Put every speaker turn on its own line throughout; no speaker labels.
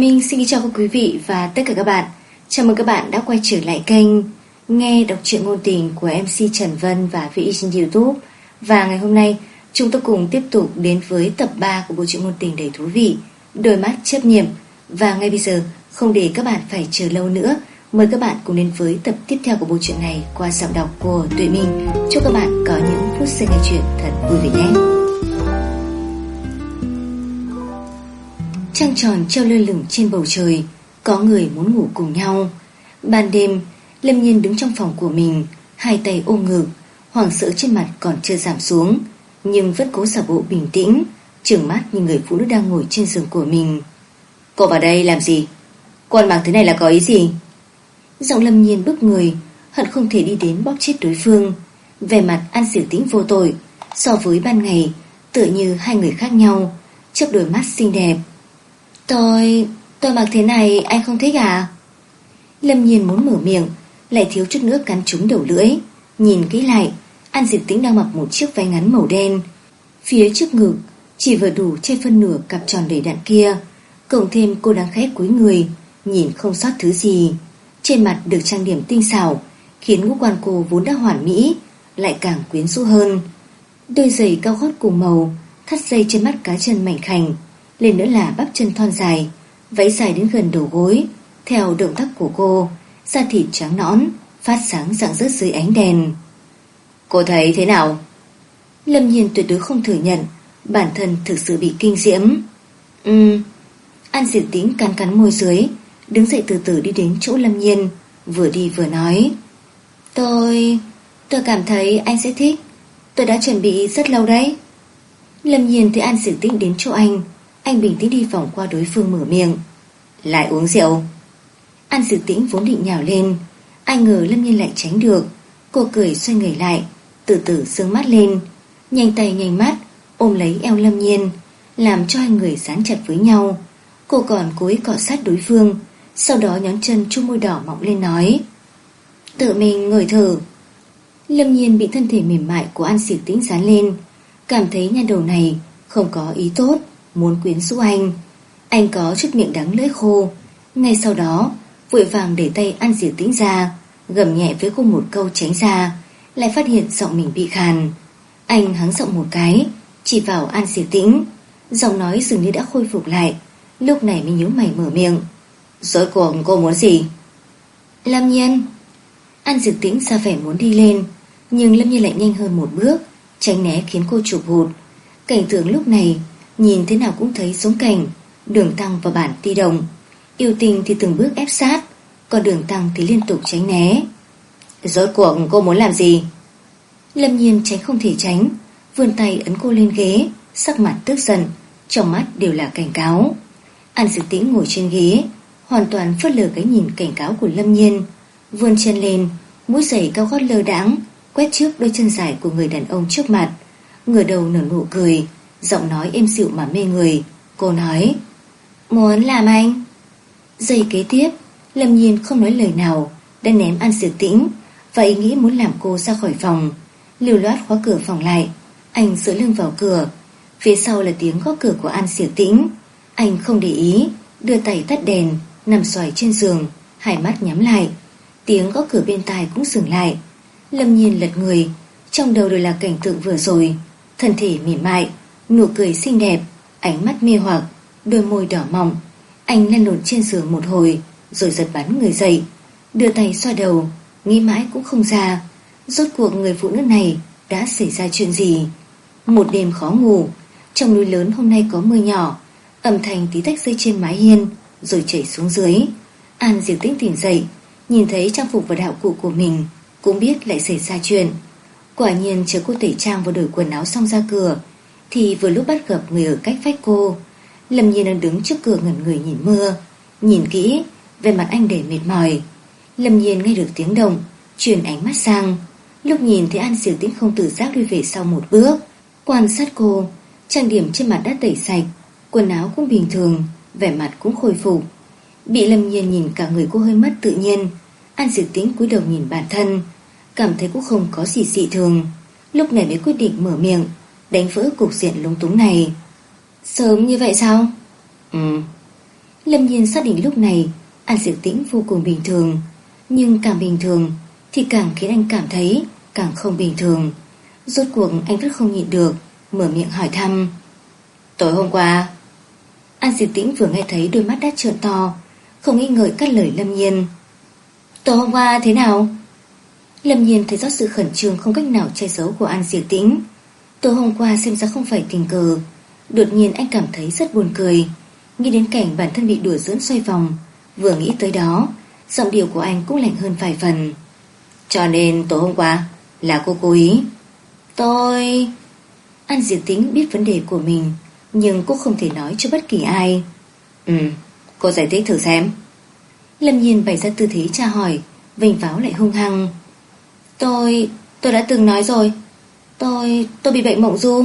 Minh xin chào quý vị và tất cả các bạn. Chào mừng các bạn đã quay trở lại kênh Nghe đọc truyện ngôn tình của MC Trần Vân và vị trên Youtube. Và ngày hôm nay, chúng tôi cùng tiếp tục đến với tập 3 của bộ truyện ngôn tình đầy thú vị, Đôi mắt chấp nhiệm. Và ngay bây giờ, không để các bạn phải chờ lâu nữa, Mời các bạn cùng đến với tập tiếp theo của bộ truyện này qua giọng đọc của Tuệ Minh. Chúc các bạn có những phút giây nghe chuyện thật vui vẻ nhé. Trăng tròn treo lơ lửng trên bầu trời, có người muốn ngủ cùng nhau. Ban đêm, Lâm Nhiên đứng trong phòng của mình, hai tay ôm ngực, hoảng sợ trên mặt còn chưa giảm xuống, nhưng vẫn cố giả bộ bình tĩnh, trừng mắt như người phụ nữ đang ngồi trên giường của mình. Cô vào đây làm gì? Cô mặc thế này là có ý gì? Giọng lâm nhiên bức người Hận không thể đi đến bóp chết đối phương Về mặt an xử tĩnh vô tội So với ban ngày Tựa như hai người khác nhau trước đôi mắt xinh đẹp Tôi... tôi mặc thế này anh không thích à? Lâm nhiên muốn mở miệng, Lại thiếu chút nữa cắn trúng đầu lưỡi. Nhìn kỹ lại, An Diệp tĩnh đang mặc một chiếc váy ngắn màu đen. Phía trước ngực, Chỉ vừa đủ che phân nửa cặp tròn đầy đạn kia, Cộng thêm cô đang khẽ cúi người, Nhìn không sót thứ gì. Trên mặt được trang điểm tinh xảo, Khiến ngũ quan cô vốn đã hoàn mỹ, Lại càng quyến rũ hơn. Đôi giày cao gót cùng màu, Thắt dây trên mắt cá chân mảnh khảnh lên nữa là bắp chân thon dài, Váy dài đến gần đầu gối. Theo động tác của cô, Da thịt trắng nõn, Phát sáng rạng rỡ dưới ánh đèn. Cô thấy thế nào? Lâm nhiên tuyệt đối không thừa nhận Bản thân thực sự bị kinh diễm. Ừ An diệt tính cắn cắn môi dưới, Đứng dậy từ từ đi đến chỗ Lâm Nhiên, Vừa đi vừa nói. Tôi... tôi cảm thấy anh sẽ thích. Tôi đã chuẩn bị rất lâu đấy. Lâm Nhiên thấy An Diệt Tĩnh đến chỗ anh anh bình tĩnh đi vòng qua đối phương mở miệng. Lại uống rượu. An dự Tĩnh vốn định nhào lên. Ai ngờ Lâm Nhiên lại tránh được. Cô cười xoay người lại, Từ từ sương mắt lên. Nhanh tay nhanh mắt, Ôm lấy eo Lâm Nhiên, Làm cho hai người dán chặt với nhau. Cô còn cố ý cọ sát đối phương, sau đó nhón chân chung môi đỏ mọng lên nói, Tự mình ngửi thử Lâm nhiên bị thân thể mềm mại của An Sỉu Tĩnh dán lên. Cảm thấy nhà đầu này Không có ý tốt. Muốn quyến rũ anh. Anh có chút miệng đắng lưỡi khô. Ngay sau đó Vội vàng để tay An Diệu Tĩnh ra Gầm nhẹ với cô một câu tránh ra Lại phát hiện giọng mình bị khàn. Anh hắng giọng một cái Chỉ vào An Diệu Tĩnh. Giọng nói dường như đã khôi phục lại Lúc này mới nhíu mày mở miệng. Rốt cuộc cô muốn gì? Lâm Nhiên. An dược tĩnh ra vẻ muốn đi lên Nhưng Lâm Nhiên lại nhanh hơn một bước Tránh né khiến cô chụp hụt. Cảnh tượng lúc này Nhìn thế nào cũng thấy giống cảnh. Đường tăng và bản ti đồng. Yêu tình thì từng bước ép sát Còn đường tăng thì liên tục tránh né. Rốt cuộc cô muốn làm gì? Lâm Nhiên tránh không thể tránh Vươn tay ấn cô lên ghế Sắc mặt tức giận Trong mắt đều là cảnh cáo. An dự tĩnh ngồi trên ghế hoàn toàn phớt lờ cái nhìn cảnh cáo của Lâm Nhiên, vươn chân lên, mũi giày cao gót lơ đãng, quét trước đôi chân dài của người đàn ông trước mặt, ngửa đầu nở nụ cười, giọng nói êm dịu mà mê người. Cô nói, muốn làm anh. Giây kế tiếp, Lâm Nhiên không nói lời nào, đã ném ăn sự tĩnh và ý nghĩ muốn làm cô ra khỏi phòng. Liều loát khóa cửa phòng lại, anh dựa lưng vào cửa, phía sau là tiếng gõ cửa của An Siểu Tĩnh. Anh không để ý, đưa tay tắt đèn, nằm xoài trên giường, hai mắt nhắm lại. Tiếng gõ cửa bên tai cũng dừng lại. Lâm nhiên lật người, trong đầu đều là cảnh tượng vừa rồi. Thân thể mỉm mại, nụ cười xinh đẹp, ánh mắt mê hoặc, đôi môi đỏ mọng. Anh lăn lộn trên giường một hồi, rồi giật bắn người dậy. Đưa tay xoa đầu, nghĩ mãi cũng không ra. Rốt cuộc người phụ nữ này đã xảy ra chuyện gì? Một đêm khó ngủ, trong núi lớn hôm nay có mưa nhỏ, âm thanh tí tách rơi trên mái hiên, rồi chảy xuống dưới. An Diệp Tĩnh tỉnh dậy, nhìn thấy trang phục và đạo cụ của mình, cũng biết lại xảy ra chuyện. Quả nhiên chờ cô tẩy trang và đổi quần áo xong ra cửa, thì vừa lúc bắt gặp người ở cách vách cô. Lâm Nhiên đang đứng trước cửa ngẩn người nhìn mưa, nhìn kỹ, về mặt anh để mệt mỏi. Lâm Nhiên nghe được tiếng động, chuyển ánh mắt sang. Lúc nhìn thấy An Diệp Tĩnh không tự giác đi về sau một bước, quan sát cô, trang điểm trên mặt đã tẩy sạch, quần áo cũng bình thường, vẻ mặt cũng khôi phục. Bị Lâm Nhiên nhìn cả người cô hơi mất tự nhiên, An Diệp Tĩnh cúi đầu nhìn bản thân, cảm thấy cũng không có gì dị thường. Lúc này mới quyết định mở miệng, đánh vỡ cục diện lúng túng này. Sớm như vậy sao? Ừ. Lâm nhiên xác định lúc này An Diệp Tĩnh vô cùng bình thường Nhưng càng bình thường Thì càng khiến anh cảm thấy càng không bình thường Rốt cuộc anh vẫn không nhịn được Mở miệng hỏi thăm Tối hôm qua An Diệp Tĩnh vừa nghe thấy đôi mắt đã trợn to Không nghi ngợi các lời Lâm Nhiên Tối hôm qua thế nào Lâm Nhiên thấy rõ sự khẩn trương Không cách nào che giấu của An Diệp Tĩnh Tối hôm qua xem ra không phải tình cờ. Đột nhiên anh cảm thấy rất buồn cười. Nghĩ đến cảnh bản thân bị đùa dưỡng xoay vòng, Vừa nghĩ tới đó, Giọng điệu của anh cũng lạnh hơn vài phần. Cho nên tối hôm qua Là cô cố ý. Tôi... An Diệp Tĩnh biết vấn đề của mình, Nhưng cũng không thể nói cho bất kỳ ai. Ừ Cô giải thích thử xem. Lâm nhiên bày ra tư thế tra hỏi Vinh pháo lại hung hăng. Tôi... tôi đã từng nói rồi. Tôi... tôi bị bệnh mộng du.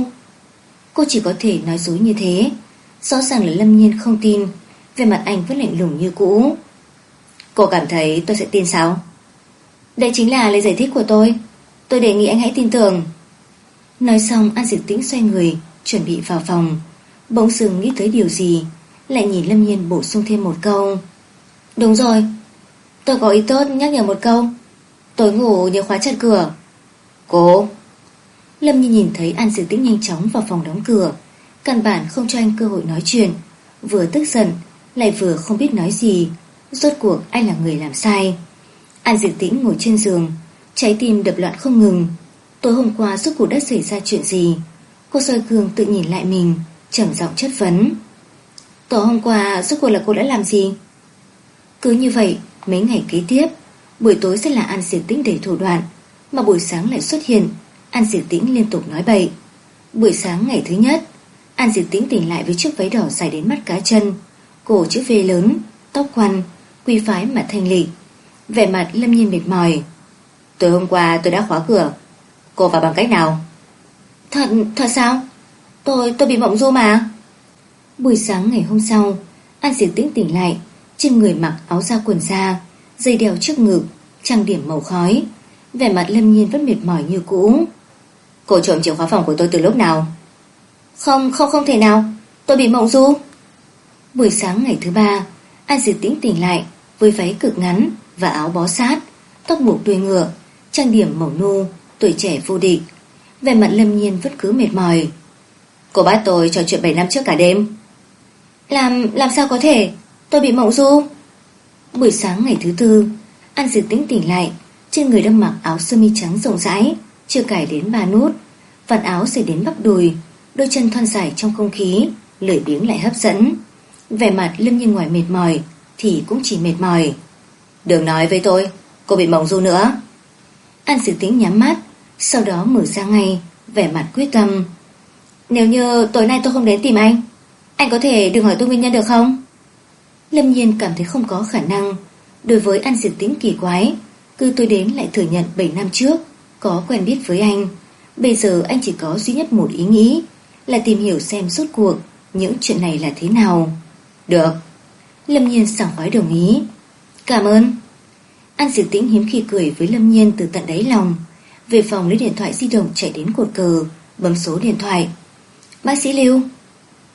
Cô chỉ có thể nói dối như thế. Rõ ràng là Lâm Nhiên không tin. Về mặt anh vẫn lạnh lùng như cũ. Cô cảm thấy tôi sẽ tin sao? Đây chính là lời giải thích của tôi. Tôi đề nghị anh hãy tin tưởng. Nói xong, An Diệp Tĩnh xoay người, Chuẩn bị vào phòng. Bỗng dừng nghĩ tới điều gì, Lại nhìn Lâm Nhiên bổ sung thêm một câu. Đúng rồi. Tôi có ý tốt nhắc nhở một câu. Tối ngủ nhớ khóa chặt cửa. Cô? Lâm như nhìn thấy An Diệu Tĩnh nhanh chóng vào phòng đóng cửa. Căn bản không cho anh cơ hội nói chuyện. Vừa tức giận, Lại vừa không biết nói gì. Rốt cuộc anh là người làm sai. An Diệu Tĩnh ngồi trên giường, Trái tim đập loạn không ngừng. Tối hôm qua rốt cuộc đã xảy ra chuyện gì? Cô soi gương tự nhìn lại mình, trầm giọng chất vấn. Tối hôm qua rốt cuộc là cô đã làm gì? Cứ như vậy, Mấy ngày kế tiếp, Buổi tối sẽ là An Diệu Tĩnh đầy thủ đoạn, Mà buổi sáng lại xuất hiện. An Diệp Tĩnh liên tục nói bậy. Buổi sáng ngày thứ nhất An Diệp Tĩnh tỉnh lại với chiếc váy đỏ dài đến mắt cá chân Cổ chữ V lớn Tóc quăn Quy phái mặt thanh lịch Vẻ mặt lâm nhiên mệt mỏi. Tối hôm qua tôi đã khóa cửa Cô vào bằng cách nào? Thật, thật sao? Tôi, tôi bị mộng du mà. Buổi sáng ngày hôm sau An Diệp Tĩnh tỉnh lại Trên người mặc áo da quần da Dây đeo trước ngực Trang điểm màu khói Vẻ mặt lâm nhiên vẫn mệt mỏi như cũ Cô trộm chìa khóa phòng của tôi từ lúc nào? Không, không, không thể nào. Tôi bị mộng du. Buổi sáng ngày thứ ba An Diệp Tĩnh tỉnh lại Với váy cực ngắn và áo bó sát Tóc buộc đuôi ngựa Trang điểm mỏng nu Tuổi trẻ vô địch. Về mặt lâm nhiên vẫn cứ mệt mỏi. Cô bắt tôi trò chuyện 7 năm trước cả đêm. Làm, làm sao có thể? Tôi bị mộng du. Buổi sáng ngày thứ tư An Diệp Tĩnh tỉnh lại Trên người đang mặc áo sơ mi trắng rộng rãi chưa cài đến ba nút. Vạt áo sẽ đến bắp đùi, Đôi chân thon dài trong không khí Lưỡi biếng lại hấp dẫn. Vẻ mặt Lâm Nhiên ngoài mệt mỏi Thì cũng chỉ mệt mỏi. Đừng nói với tôi, Cô bị mộng du nữa. An Sử Tĩnh nhắm mắt, Sau đó mở ra ngay, Vẻ mặt quyết tâm. Nếu như tối nay tôi không đến tìm anh Anh có thể đừng hỏi tôi nguyên nhân được không? Lâm Nhiên cảm thấy không có khả năng. Đối với An Diệp Tĩnh kỳ quái, Cứ tôi đến lại thừa nhận 7 năm trước có quen biết với anh, Bây giờ anh chỉ có duy nhất một ý nghĩ, Là tìm hiểu xem suốt cuộc Những chuyện này là thế nào. Được. Lâm Nhiên sảng khoái đồng ý. Cảm ơn. An Diệp Tĩnh hiếm khi cười với Lâm Nhiên từ tận đáy lòng, Về phòng lấy điện thoại di động chạy đến cột cờ, Bấm số điện thoại. Bác sĩ Lưu.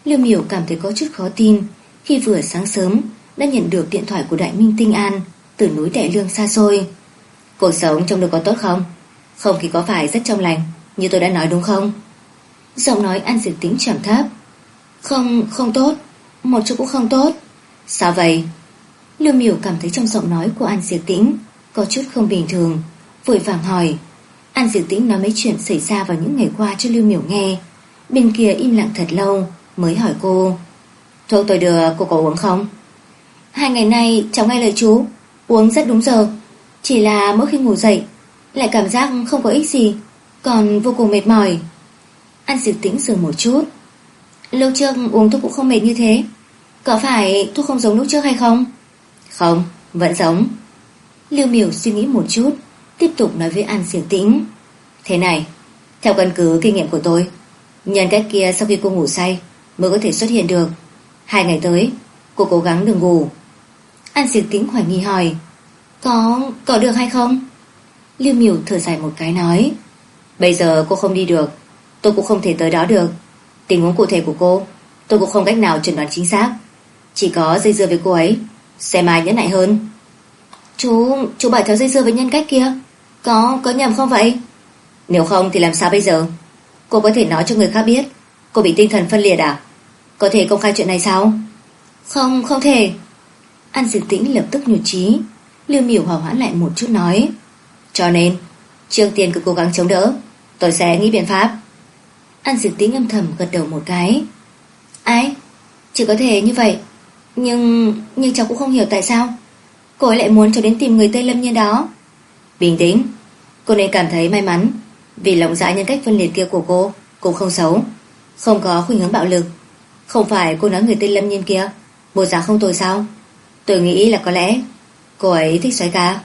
Lưu miểu cảm thấy có chút khó tin Khi vừa sáng sớm Đã nhận được điện thoại của Đại Minh Tinh An Từ núi Đại Lương xa xôi. Cuộc sống trong được có tốt không? Không khí có phải rất trong lành Như tôi đã nói đúng không? Giọng nói An Diệp Tĩnh trầm thấp. Không, không tốt. Một chút cũng không tốt. Sao vậy? Lưu miểu cảm thấy trong giọng nói của An Diệp Tĩnh Có chút không bình thường Vội vàng hỏi. An Diệp Tĩnh nói mấy chuyện xảy ra vào những ngày qua cho Lưu miểu nghe. Bên kia im lặng thật lâu Mới hỏi cô. Thuốc tôi đưa cô có uống không? Hai ngày nay cháu nghe lời chú. Uống rất đúng giờ. Chỉ là mỗi khi ngủ dậy lại cảm giác không có ích gì Còn vô cùng mệt mỏi ăn Diệp Tĩnh dừng một chút lâu trước uống thuốc cũng không mệt như thế Có phải thuốc không giống lúc trước hay không không, vẫn giống. Lưu miểu suy nghĩ một chút, tiếp tục nói với An Diệp Tĩnh. Thế này, theo căn cứ kinh nghiệm của tôi, nhân cách kia sau khi cô ngủ say mới có thể xuất hiện được. Hai ngày tới, cô cố gắng đừng ngủ. An Diệp Tĩnh hoài nghi hỏi, có, có được hay không? Lưu miểu thở dài một cái nói, bây giờ cô không đi được, tôi cũng không thể tới đó được. Tình huống cụ thể của cô, tôi cũng không cách nào chẩn đoán chính xác. Chỉ có dây dưa với cô ấy Xem ai nhẫn nại hơn. Chú, chú bảo cháu dây dưa với nhân cách kia Có, có nhầm không vậy? Nếu không thì làm sao bây giờ? Cô có thể nói cho người khác biết Cô bị tinh thần phân liệt à? Có thể công khai chuyện này sao? Không, không thể. An Diệp Tĩnh lập tức nhụt chí. Lưu miểu hòa hoãn lại một chút nói cho nên, Trương Tiên cứ cố gắng chống đỡ. Tôi sẽ nghĩ biện pháp. An Diệp Tĩnh âm thầm gật đầu một cái. Ai? Chỉ có thể như vậy. Nhưng nhưng cháu cũng không hiểu tại sao. Cô ấy lại muốn cho đến tìm người Tây Lâm như đó. Bình tĩnh. Cô nên cảm thấy may mắn, Vì lòng dạ nhân cách phân liệt kia của cô Cũng không xấu. Không có khuynh hướng bạo lực. Không phải cô nói người Tây Lâm nhiên kia, Bộ dạng không tồi sao? Tôi nghĩ là có lẽ Cô ấy thích xoáy ca.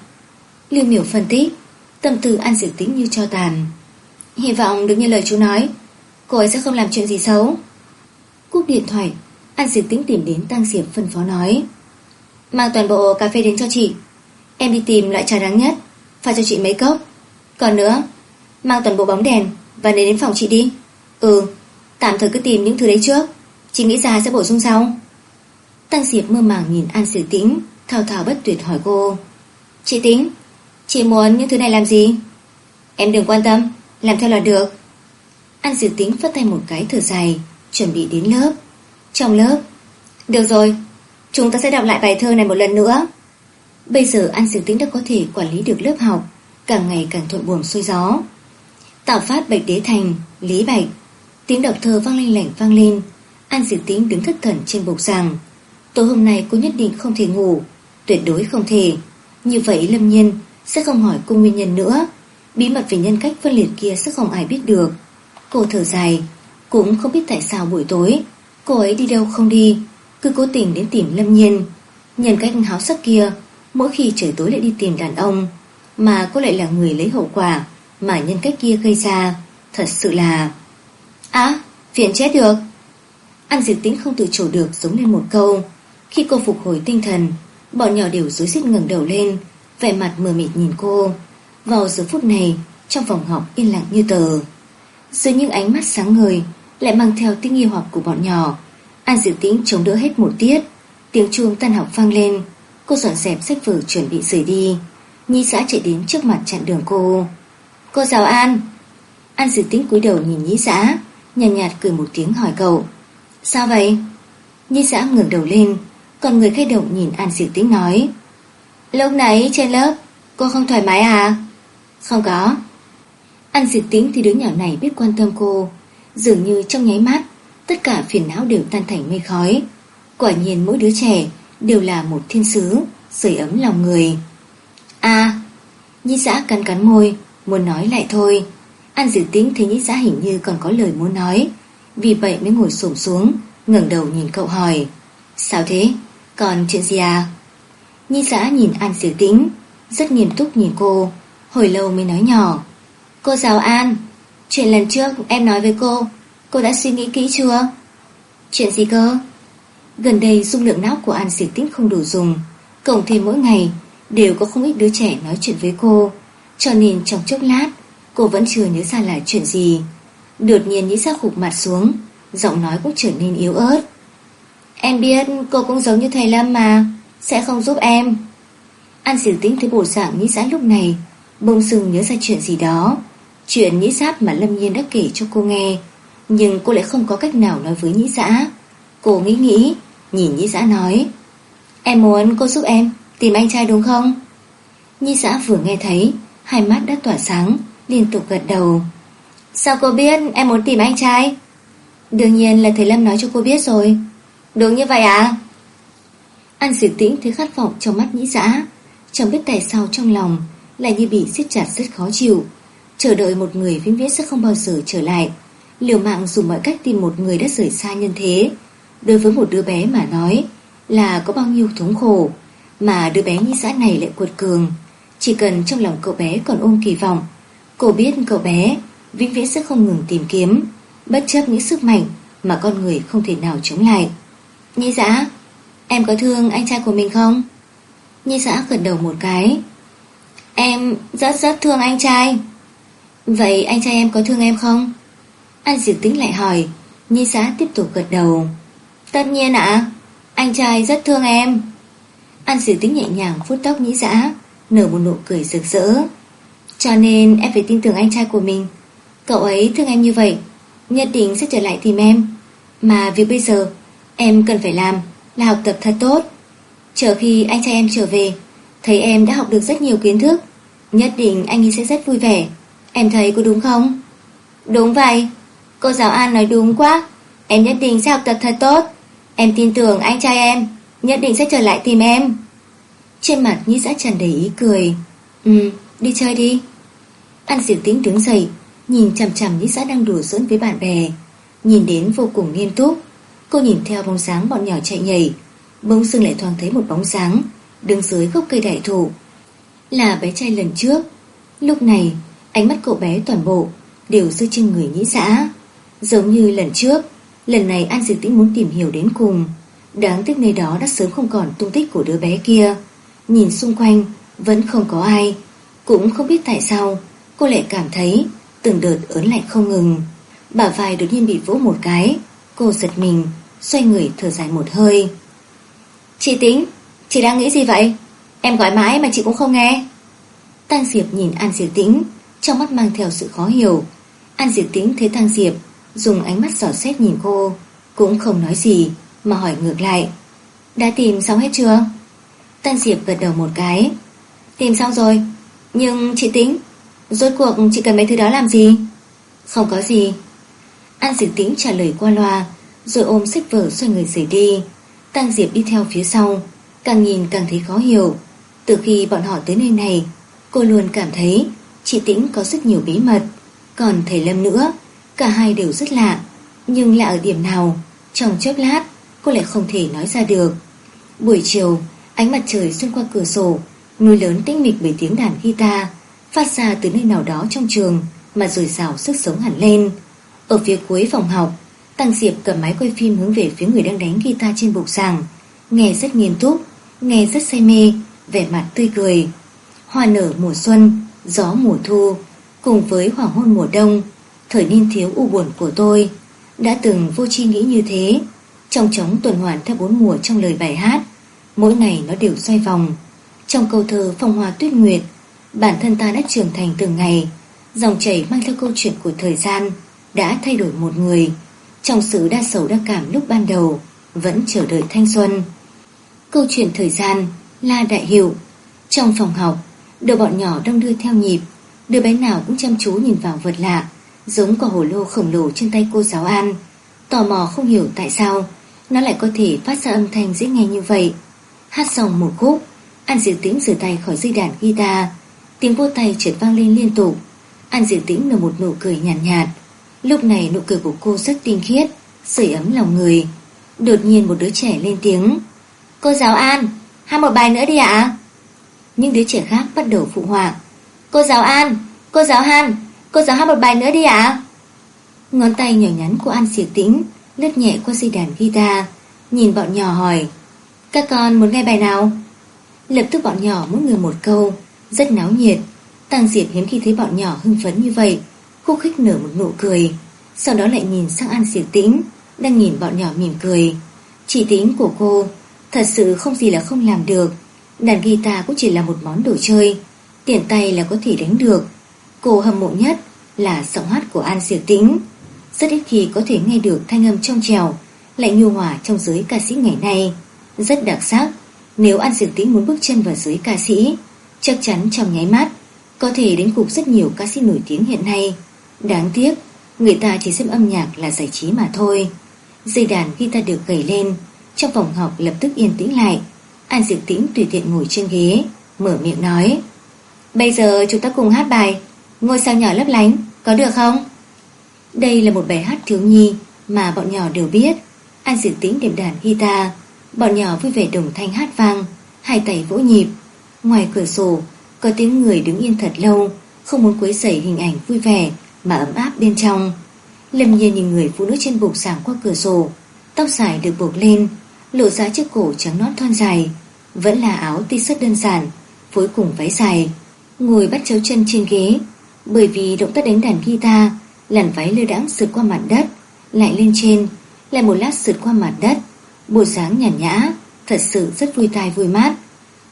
Lưu miểu phân tích, Tâm tư An Diệp Tĩnh như cho tàn. Hy vọng được như lời chú nói, Cô ấy sẽ không làm chuyện gì xấu. Cúp điện thoại An Diệp Tĩnh tìm đến Tăng Diệp phân phó nói, Mang toàn bộ cà phê đến cho chị. Em đi tìm loại trà đáng nhất, Pha cho chị mấy cốc. Còn nữa, Mang toàn bộ bóng đèn Và đến đến phòng chị đi. Ừ Tạm thời cứ tìm những thứ đấy trước, Chị nghĩ ra sẽ bổ sung sau. Tăng Diệp mơ màng nhìn An Diệp Tĩnh Thao thao bất tuyệt hỏi cô, Chị Tĩnh Chị muốn những thứ này làm gì? Em đừng quan tâm, Làm theo là được. An dự tính phất tay một cái thở dài, Chuẩn bị đến lớp. Trong lớp, Được rồi, Chúng ta sẽ đọc lại bài thơ này một lần nữa. Bây giờ An Diệp Tĩnh đã có thể quản lý được lớp học, Càng ngày càng thuận buồm xuôi gió. Tạo phát Bạch Đế Thành, Lý Bạch, Tiếng đọc thơ vang lên lảnh vang lên. An Diệp Tĩnh đứng thất thần trên bục giảng. Tối hôm nay cô nhất định không thể ngủ, Tuyệt đối không thể. Như vậy Lâm Nhiên sẽ không hỏi cô nguyên nhân nữa. Bí mật về nhân cách phân liệt kia sẽ không ai biết được. Cô thở dài Cũng không biết tại sao buổi tối Cô ấy đi đâu không đi Cứ cố tình đến tìm Lâm Nhiên. Nhân cách háo sắc kia Mỗi khi trời tối lại đi tìm đàn ông Mà cô lại là người lấy hậu quả Mà nhân cách kia gây ra Thật sự là Á, phiền chết được. An Diệp Tĩnh không tự chủ được giống lên một câu. Khi cô phục hồi tinh thần Bọn nhỏ đều dối rít ngẩng đầu lên Vẻ mặt mờ mịt nhìn cô. Vào giờ phút này Trong phòng học yên lặng như tờ. Dưới những ánh mắt sáng ngời Lại mang theo tiếng nghi hoặc của bọn nhỏ. An Diệu Tĩnh chống đỡ hết một tiết. Tiếng chuông tan học vang lên. Cô dọn dẹp sách vở chuẩn bị rời đi. Nhi xã chạy đến trước mặt chặn đường cô. Cô chào An. An Diệu Tĩnh cúi đầu nhìn Nhi xã Nhàn nhạt, nhạt cười một tiếng hỏi cậu. Sao vậy? Nhi xã ngẩng đầu lên. Còn người khai động nhìn An Diệu Tĩnh nói. Lúc nãy trên lớp, Cô không thoải mái à? Không có. Ăn diệt tính thì đứa nhỏ này biết quan tâm cô. Dường như trong nháy mắt, Tất cả phiền não đều tan thành mây khói. Quả nhiên mỗi đứa trẻ Đều là một thiên sứ, Sưởi ấm lòng người. À Nhĩ giã cắn cắn môi, Muốn nói lại thôi. An diệt tính thấy nhĩ giã hình như còn có lời muốn nói. Vì vậy mới ngồi xổm xuống, ngẩng đầu nhìn cậu hỏi. Sao thế? Còn chuyện gì à? Nhi xã nhìn An Sử Tĩnh, Rất nghiêm túc nhìn cô, Hồi lâu mới nói nhỏ. Cô giáo An, Chuyện lần trước em nói với cô Cô đã suy nghĩ kỹ chưa? Chuyện gì cơ? Gần đây dung lượng não của An Sử Tĩnh không đủ dùng, Cộng thêm mỗi ngày Đều có không ít đứa trẻ nói chuyện với cô. Cho nên trong chốc lát, Cô vẫn chưa nhớ ra là chuyện gì. Đột nhiên nhĩ ra khục mặt xuống, Giọng nói cũng trở nên yếu ớt. Em biết cô cũng giống như thầy Lâm mà sẽ không giúp em. An diệu tính thấy bộ dạng nhĩ giã lúc này Bông sừng nhớ ra chuyện gì đó. Chuyện nhĩ giáp mà Lâm Nhiên đã kể cho cô nghe, Nhưng cô lại không có cách nào nói với nhĩ giã Cô nghĩ nghĩ, Nhìn nhĩ giã nói, Em muốn cô giúp em tìm anh trai đúng không? Nhĩ giã vừa nghe thấy, Hai mắt đã tỏa sáng, Liên tục gật đầu. Sao cô biết em muốn tìm anh trai? Đương nhiên là thầy Lâm nói cho cô biết rồi. Đúng như vậy à? An diệt tĩnh thấy khát vọng trong mắt nhĩ dã Chẳng biết tại sao trong lòng Lại như bị siết chặt rất khó chịu. Chờ đợi một người vĩnh viễn sẽ không bao giờ trở lại. Liều mạng dùng mọi cách tìm một người đã rời xa nhân thế. Đối với một đứa bé mà nói Là có bao nhiêu thống khổ, Mà đứa bé nhĩ dã này lại cuột cường. Chỉ cần trong lòng cậu bé còn ôm kỳ vọng Cô biết cậu bé Vĩnh viễn sẽ không ngừng tìm kiếm. Bất chấp những sức mạnh Mà con người không thể nào chống lại. Nhĩ dã Em có thương anh trai của mình không? Nhi xã gật đầu một cái. Em rất rất thương anh trai. Vậy anh trai em có thương em không? Anh diệt tính lại hỏi. Nhi xã tiếp tục gật đầu. Tất nhiên ạ. Anh trai rất thương em. An sử tính nhẹ nhàng phút tóc nhĩ xã, Nở một nụ cười rực rỡ. Cho nên em phải tin tưởng anh trai của mình. Cậu ấy thương em như vậy Nhất định sẽ trở lại tìm em. Mà việc bây giờ Em cần phải làm là học tập thật tốt. Chờ khi anh trai em trở về, Thấy em đã học được rất nhiều kiến thức, Nhất định anh ấy sẽ rất vui vẻ. Em thấy có đúng không? Đúng vậy. Cô giáo An nói đúng quá. Em nhất định sẽ học tập thật tốt. Em tin tưởng anh trai em, Nhất định sẽ trở lại tìm em. Trên mặt Nhĩ Dã tràn đầy ý cười. Ừ đi chơi đi. An diệu tính đứng dậy, Nhìn chằm chằm Nhĩ Dã đang đùa giỡn với bạn bè. Nhìn đến vô cùng nghiêm túc. Cô nhìn theo bóng dáng bọn nhỏ chạy nhảy. Bỗng dưng lại thoáng thấy một bóng dáng, Đứng dưới gốc cây đại thụ. Là bé trai lần trước. Lúc này, ánh mắt cậu bé toàn bộ Đều rơi trên người nhĩ xã Giống như lần trước, Lần này An Diệp Tĩnh muốn tìm hiểu đến cùng. Đáng tiếc nơi đó đã sớm không còn tung tích của đứa bé kia. Nhìn xung quanh, Vẫn không có ai. Cũng không biết tại sao, Cô lại cảm thấy từng đợt ớn lạnh không ngừng. Bả vai đột nhiên bị vỗ một cái. Cô giật mình, Xoay người thở dài một hơi. Chị Tĩnh, Chị đang nghĩ gì vậy? Em gọi mãi mà chị cũng không nghe. Tăng Diệp nhìn An Diệp Tĩnh, Trong mắt mang theo sự khó hiểu. An Diệp Tĩnh thấy Tăng Diệp Dùng ánh mắt giỏ xét nhìn cô, Cũng không nói gì, Mà hỏi ngược lại. Đã tìm xong hết chưa? Tăng Diệp gật đầu một cái. Tìm xong rồi, Nhưng chị Tĩnh, Rốt cuộc chị cần mấy thứ đó làm gì? Không có gì. An Diệp Tĩnh trả lời qua loa, Rồi ôm sách vở xoay người rời đi. Tăng Diệp đi theo phía sau, Càng nhìn càng thấy khó hiểu. Từ khi bọn họ tới nơi này, Cô luôn cảm thấy chị Tĩnh có rất nhiều bí mật. Còn thầy Lâm nữa, Cả hai đều rất lạ. Nhưng lạ ở điểm nào, Trong chớp lát, cô lại không thể nói ra được. Buổi chiều, Ánh mặt trời xuyên qua cửa sổ, Núi lớn tĩnh mịch bởi tiếng đàn guitar, Phát ra từ nơi nào đó trong trường, Mà rồi rào sức sống hẳn lên. Ở phía cuối phòng học, Tăng Diệp cầm máy quay phim hướng về phía người đang đánh guitar trên bục giảng Nghe rất nghiêm túc, Nghe rất say mê, Vẻ mặt tươi cười. Hoa nở mùa xuân, Gió mùa thu, Cùng với hoàng hôn mùa đông, Thời niên thiếu u buồn của tôi, Đã từng vô chi nghĩ như thế. Trong chóng tuần hoàn theo bốn mùa trong lời bài hát, Mỗi ngày nó đều xoay vòng. Trong câu thơ phong hoa tuyết nguyệt, Bản thân ta đã trưởng thành từng ngày, Dòng chảy mang theo câu chuyện của thời gian. Đã thay đổi một người. Trong sự đa sầu đa cảm lúc ban đầu Vẫn chờ đợi thanh xuân. Câu chuyện thời gian La Đại Hiệu. Trong phòng học đôi bọn nhỏ đông đưa theo nhịp. Đứa bé nào cũng chăm chú nhìn vào vật lạ Giống quả hồ lô khổng lồ trên tay cô giáo An. Tò mò không hiểu tại sao Nó lại có thể phát ra âm thanh dễ nghe như vậy. Hát xong một khúc An Diệu Tĩnh rửa tay khỏi dây đàn guitar. Tiếng vô tay trượt vang lên liên tục. An Diệu Tĩnh nở một nụ cười nhàn nhạt, nhạt Lúc này nụ cười của cô rất tinh khiết, Sưởi ấm lòng người. Đột nhiên một đứa trẻ lên tiếng. Cô giáo An Hát một bài nữa đi ạ. Những đứa trẻ khác bắt đầu phụ họa. Cô giáo An, Cô giáo Han Cô giáo hát một bài nữa đi ạ. Ngón tay nhỏ nhắn của An Diệu Tĩnh, Lướt nhẹ qua dây đàn guitar. Nhìn bọn nhỏ hỏi, Các con muốn nghe bài nào? Lập tức bọn nhỏ mỗi người một câu. Rất náo nhiệt. Tăng Diệp hiếm khi thấy bọn nhỏ hưng phấn như vậy. Khúc khích nở một nụ cười, Sau đó lại nhìn sang An Diệp Tĩnh, Đang nhìn bọn nhỏ mỉm cười. Chỉ tính của cô, Thật sự không gì là không làm được, Đàn guitar cũng chỉ là một món đồ chơi, tiện tay là có thể đánh được. Cô hâm mộ nhất là giọng hát của An Diệp Tĩnh. Rất ít khi có thể nghe được thanh âm trong trèo, Lại nhu hòa trong giới ca sĩ ngày nay. Rất đặc sắc, Nếu An Diệp Tĩnh muốn bước chân vào giới ca sĩ, Chắc chắn trong nháy mắt Có thể đến cục rất nhiều ca sĩ nổi tiếng hiện nay. Đáng tiếc, Người ta chỉ xem âm nhạc là giải trí mà thôi. Dây đàn guitar được gầy lên, Trong phòng học lập tức yên tĩnh lại. An Diệu Tĩnh tùy tiện ngồi trên ghế, Mở miệng nói, Bây giờ chúng ta cùng hát bài, Ngôi sao nhỏ lấp lánh, Có được không? Đây là một bài hát thiếu nhi Mà bọn nhỏ đều biết. An Diệu Tĩnh điểm đàn guitar, Bọn nhỏ vui vẻ đồng thanh hát vang, Hai tay vỗ nhịp. Ngoài cửa sổ, có tiếng người đứng yên thật lâu, Không muốn quấy rầy hình ảnh vui vẻ. Mà ấm áp bên trong. Lâm nhiên nhìn người phụ nữ trên bục giảng qua cửa sổ, Tóc dài được buộc lên, Lộ ra chiếc cổ trắng nót thon dài, Vẫn là áo t-shirt đơn giản, Phối cùng váy dài, Ngồi bắt chéo chân trên ghế, Bởi vì động tác đánh đàn guitar, Làn váy lơ đãng sượt qua mặt đất, Lại lên trên, Lại một lát sượt qua mặt đất, Bộ dáng nhàn nhã, Thật sự rất vui tai vui mát.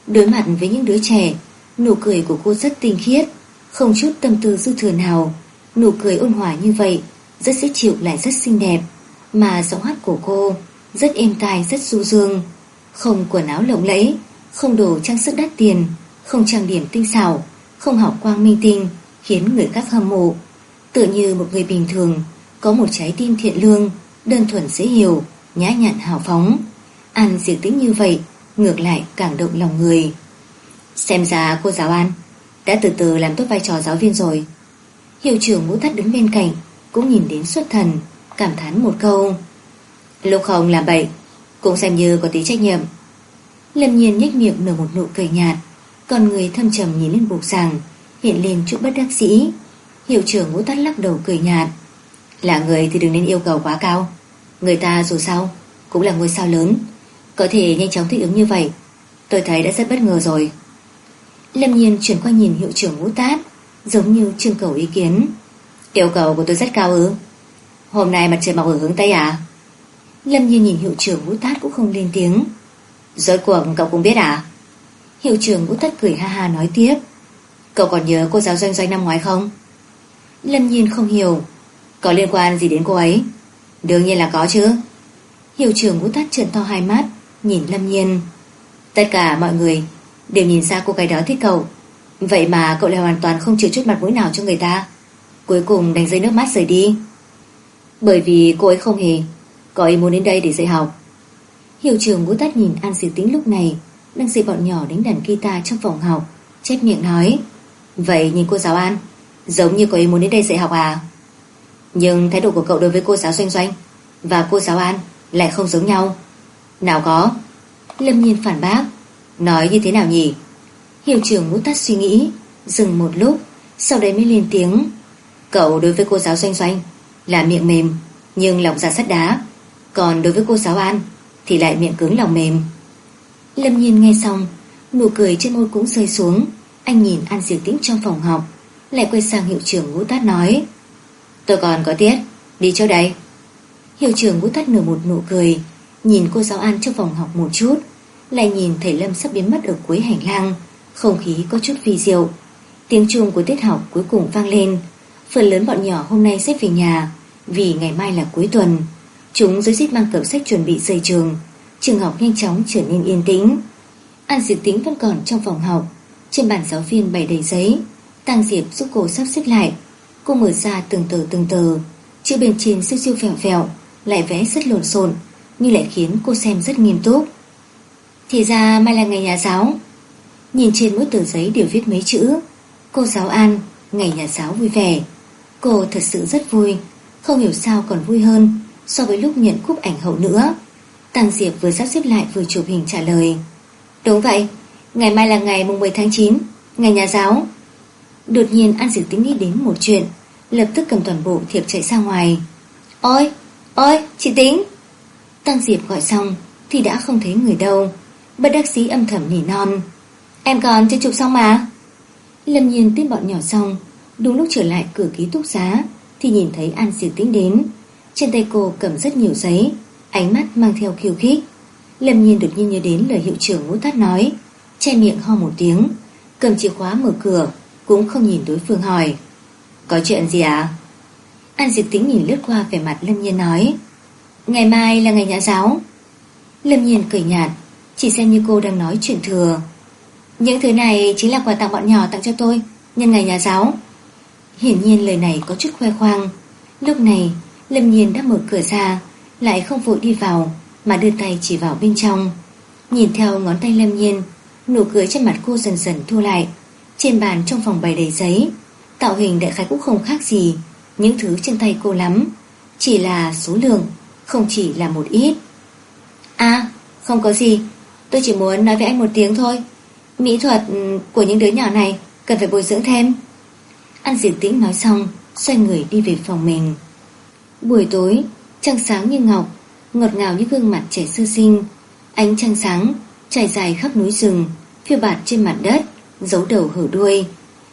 Đối mặt với những đứa trẻ, Nụ cười của cô rất tinh khiết, Không chút tâm tư dư thừa nào. Nụ cười ôn hòa như vậy, Rất dễ chịu lại rất xinh đẹp, Mà giọng hát của cô Rất êm tai, rất du dương. Không quần áo lộng lẫy, Không đồ trang sức đắt tiền, Không trang điểm tinh xảo, Không học quang minh tinh, Khiến người khác hâm mộ. Tựa như một người bình thường, Có một trái tim thiện lương, Đơn thuần dễ hiểu, Nhã nhặn hào phóng. Ăn diệt tính như vậy, Ngược lại càng động lòng người. Xem ra cô giáo An Đã từ từ làm tốt vai trò giáo viên rồi. Hiệu trưởng ngũ thất đứng bên cạnh, Cũng nhìn đến xuất thần, Cảm thán một câu. Lúc không làm bậy, Cũng xem như có tí trách nhiệm. Lâm nhiên nhếch miệng nở một nụ cười nhạt, Còn người thâm trầm nhìn lên bục sàng, Hiện lên chút bất đắc dĩ. Hiệu trưởng ngũ thất lắc đầu cười nhạt. Là người thì đừng nên yêu cầu quá cao. Người ta dù sao, Cũng là ngôi sao lớn. Có thể nhanh chóng thích ứng như vậy, Tôi thấy đã rất bất ngờ rồi. Lâm nhiên chuyển qua nhìn hiệu trưởng ngũ tát Giống như trưng cầu ý kiến. Yêu cầu của tôi rất cao ư. Hôm nay mặt trời mọc ở hướng Tây à? Lâm như nhìn hiệu trưởng Vũ tát cũng không lên tiếng. Rốt cuộc cậu cũng biết à? Hiệu trưởng Vũ tát cười ha ha nói tiếp. Cậu còn nhớ cô giáo doanh doanh năm ngoái không? Lâm nhiên không hiểu. Có liên quan gì đến cô ấy? Đương nhiên là có chứ. Hiệu trưởng Vũ tát trợn to hai mắt, Nhìn Lâm nhiên. Tất cả mọi người đều nhìn ra cô gái đó thích cậu. Vậy mà cậu lại hoàn toàn không chịu chút mặt mũi nào cho người ta. Cuối cùng đành rơi nước mắt rời đi. Bởi vì cô ấy không hề cậu ấy muốn đến đây để dạy học. Hiệu trưởng ngũ tát nhìn An Diệp Tính lúc này, Đang dạy bọn nhỏ đánh đàn guitar trong phòng học, Chép miệng nói, Vậy nhìn cô giáo An, Giống như cô ấy muốn đến đây dạy học à? Nhưng thái độ của cậu đối với cô giáo Doanh Doanh Và cô giáo An Lại không giống nhau. Nào có. Lâm nhiên phản bác, Nói như thế nào nhỉ? Hiệu trưởng ngũ tắt suy nghĩ. Dừng một lúc, Sau đấy mới lên tiếng. Cậu đối với cô giáo Doanh Doanh Là miệng mềm, Nhưng lòng ra sắt đá. Còn đối với cô giáo An Thì lại miệng cứng lòng mềm. Lâm nhiên nghe xong, Nụ cười trên môi cũng rơi xuống. Anh nhìn An Diệu Tĩnh trong phòng học Lại quay sang hiệu trưởng ngũ tát nói, Tôi còn có tiết, Đi chỗ đây. Hiệu trưởng ngũ tát nở một nụ cười, Nhìn cô giáo An trong phòng học một chút, Lại nhìn thầy Lâm sắp biến mất ở cuối hành lang. Không khí có chút vi diệu. Tiếng chuông của tiết học cuối cùng vang lên. Phần lớn bọn nhỏ hôm nay xếp về nhà, Vì ngày mai là cuối tuần. Chúng dưới dít mang cặp sách chuẩn bị rời trường. Trường học nhanh chóng trở nên yên tĩnh. An Diệp Tính vẫn còn trong phòng học. Trên bàn giáo viên bày đầy giấy. Tăng Diệp giúp cô sắp xếp lại. Cô mở ra từng tờ từng tờ. Chữ bên trên siêu siêu phèo phèo Lại vẽ rất lộn xộn, Nhưng lại khiến cô xem rất nghiêm túc. Thì ra mai là ngày nhà giáo. Nhìn trên mỗi tờ giấy đều viết mấy chữ. Cô giáo An Ngày nhà giáo vui vẻ. Cô thật sự rất vui. Không hiểu sao còn vui hơn So với lúc nhận cúp ảnh hậu nữa. Tăng Diệp vừa sắp xếp lại vừa chụp hình trả lời. Đúng vậy Ngày mai là ngày mùng 10 tháng 9 Ngày nhà giáo. Đột nhiên An Diệp tính nghĩ đến một chuyện Lập tức cầm toàn bộ thiệp chạy ra ngoài. Ôi, ôi, chị tính. Tăng Diệp gọi xong Thì đã không thấy người đâu. Bất đắc sĩ âm thầm nỉ non. Em còn chưa chụp xong mà. Lâm nhiên tiếp bọn nhỏ xong, Đúng lúc trở lại cửa ký túc xá, Thì nhìn thấy An Diệu Tĩnh đến. Trên tay cô cầm rất nhiều giấy, Ánh mắt mang theo khiêu khích. Lâm nhiên đột nhiên nhớ đến lời hiệu trưởng ngũ tát nói, Che miệng ho một tiếng, Cầm chìa khóa mở cửa, Cũng không nhìn đối phương hỏi, Có chuyện gì à An Diệp Tĩnh nhìn lướt qua vẻ mặt Lâm Nhiên nói, Ngày mai là ngày nhà giáo. Lâm Nhiên cười nhạt, Chỉ xem như cô đang nói chuyện thừa. Những thứ này chính là quà tặng bọn nhỏ tặng cho tôi, Nhân ngày nhà giáo. Hiển nhiên lời này có chút khoe khoang. Lúc này, Lâm Nhiên đã mở cửa ra, Lại không vội đi vào, Mà đưa tay chỉ vào bên trong. Nhìn theo ngón tay Lâm Nhiên, Nụ cười trên mặt cô dần dần thu lại. Trên bàn trong phòng bày đầy giấy, Tạo hình đại khái cũng không khác gì Những thứ trên tay cô lắm. Chỉ là số lượng, Không chỉ là một ít. À không có gì. Tôi chỉ muốn nói với anh một tiếng thôi. Mỹ thuật ừ, của những đứa nhỏ này Cần phải bồi dưỡng thêm Ăn diệt tĩnh nói xong Xoay người đi về phòng mình Buổi tối Trăng sáng như ngọc Ngọt ngào như gương mặt trẻ sơ sinh Ánh trăng sáng trải dài khắp núi rừng, phiêu bạt trên mặt đất, giấu đầu hở đuôi.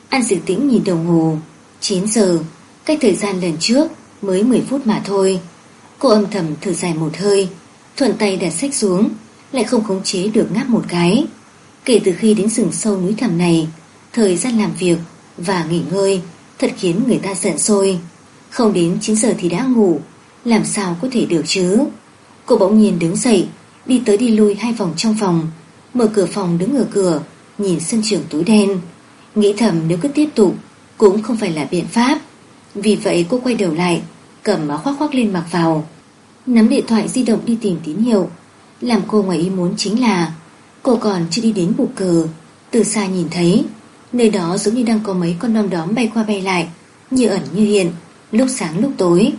An Diệu Tĩnh nhìn đồng hồ, 9 giờ, cách thời gian lần trước mới 10 phút mà thôi. Cô âm thầm thở dài một hơi, Thuận tay đặt sách xuống Lại không khống chế được ngáp một cái Kể từ khi đến rừng sâu núi thẳm này, Thời gian làm việc Và nghỉ ngơi Thật khiến người ta giận sôi. Không đến 9 giờ thì đã ngủ, Làm sao có thể được chứ? Cô bỗng nhiên đứng dậy, Đi tới đi lui hai vòng trong phòng, Mở cửa phòng đứng ở cửa, Nhìn sân trường tối đen. Nghĩ thầm nếu cứ tiếp tục Cũng không phải là biện pháp. Vì vậy cô quay đầu lại, Cầm áo khoác khoác lên mặc vào, Nắm điện thoại di động đi tìm tín hiệu. Làm cô ngoài ý muốn chính là Cô còn chưa đi đến bục cờ Từ xa nhìn thấy, Nơi đó giống như đang có mấy con đom đóm bay qua bay lại, Như ẩn như hiện. Lúc sáng lúc tối,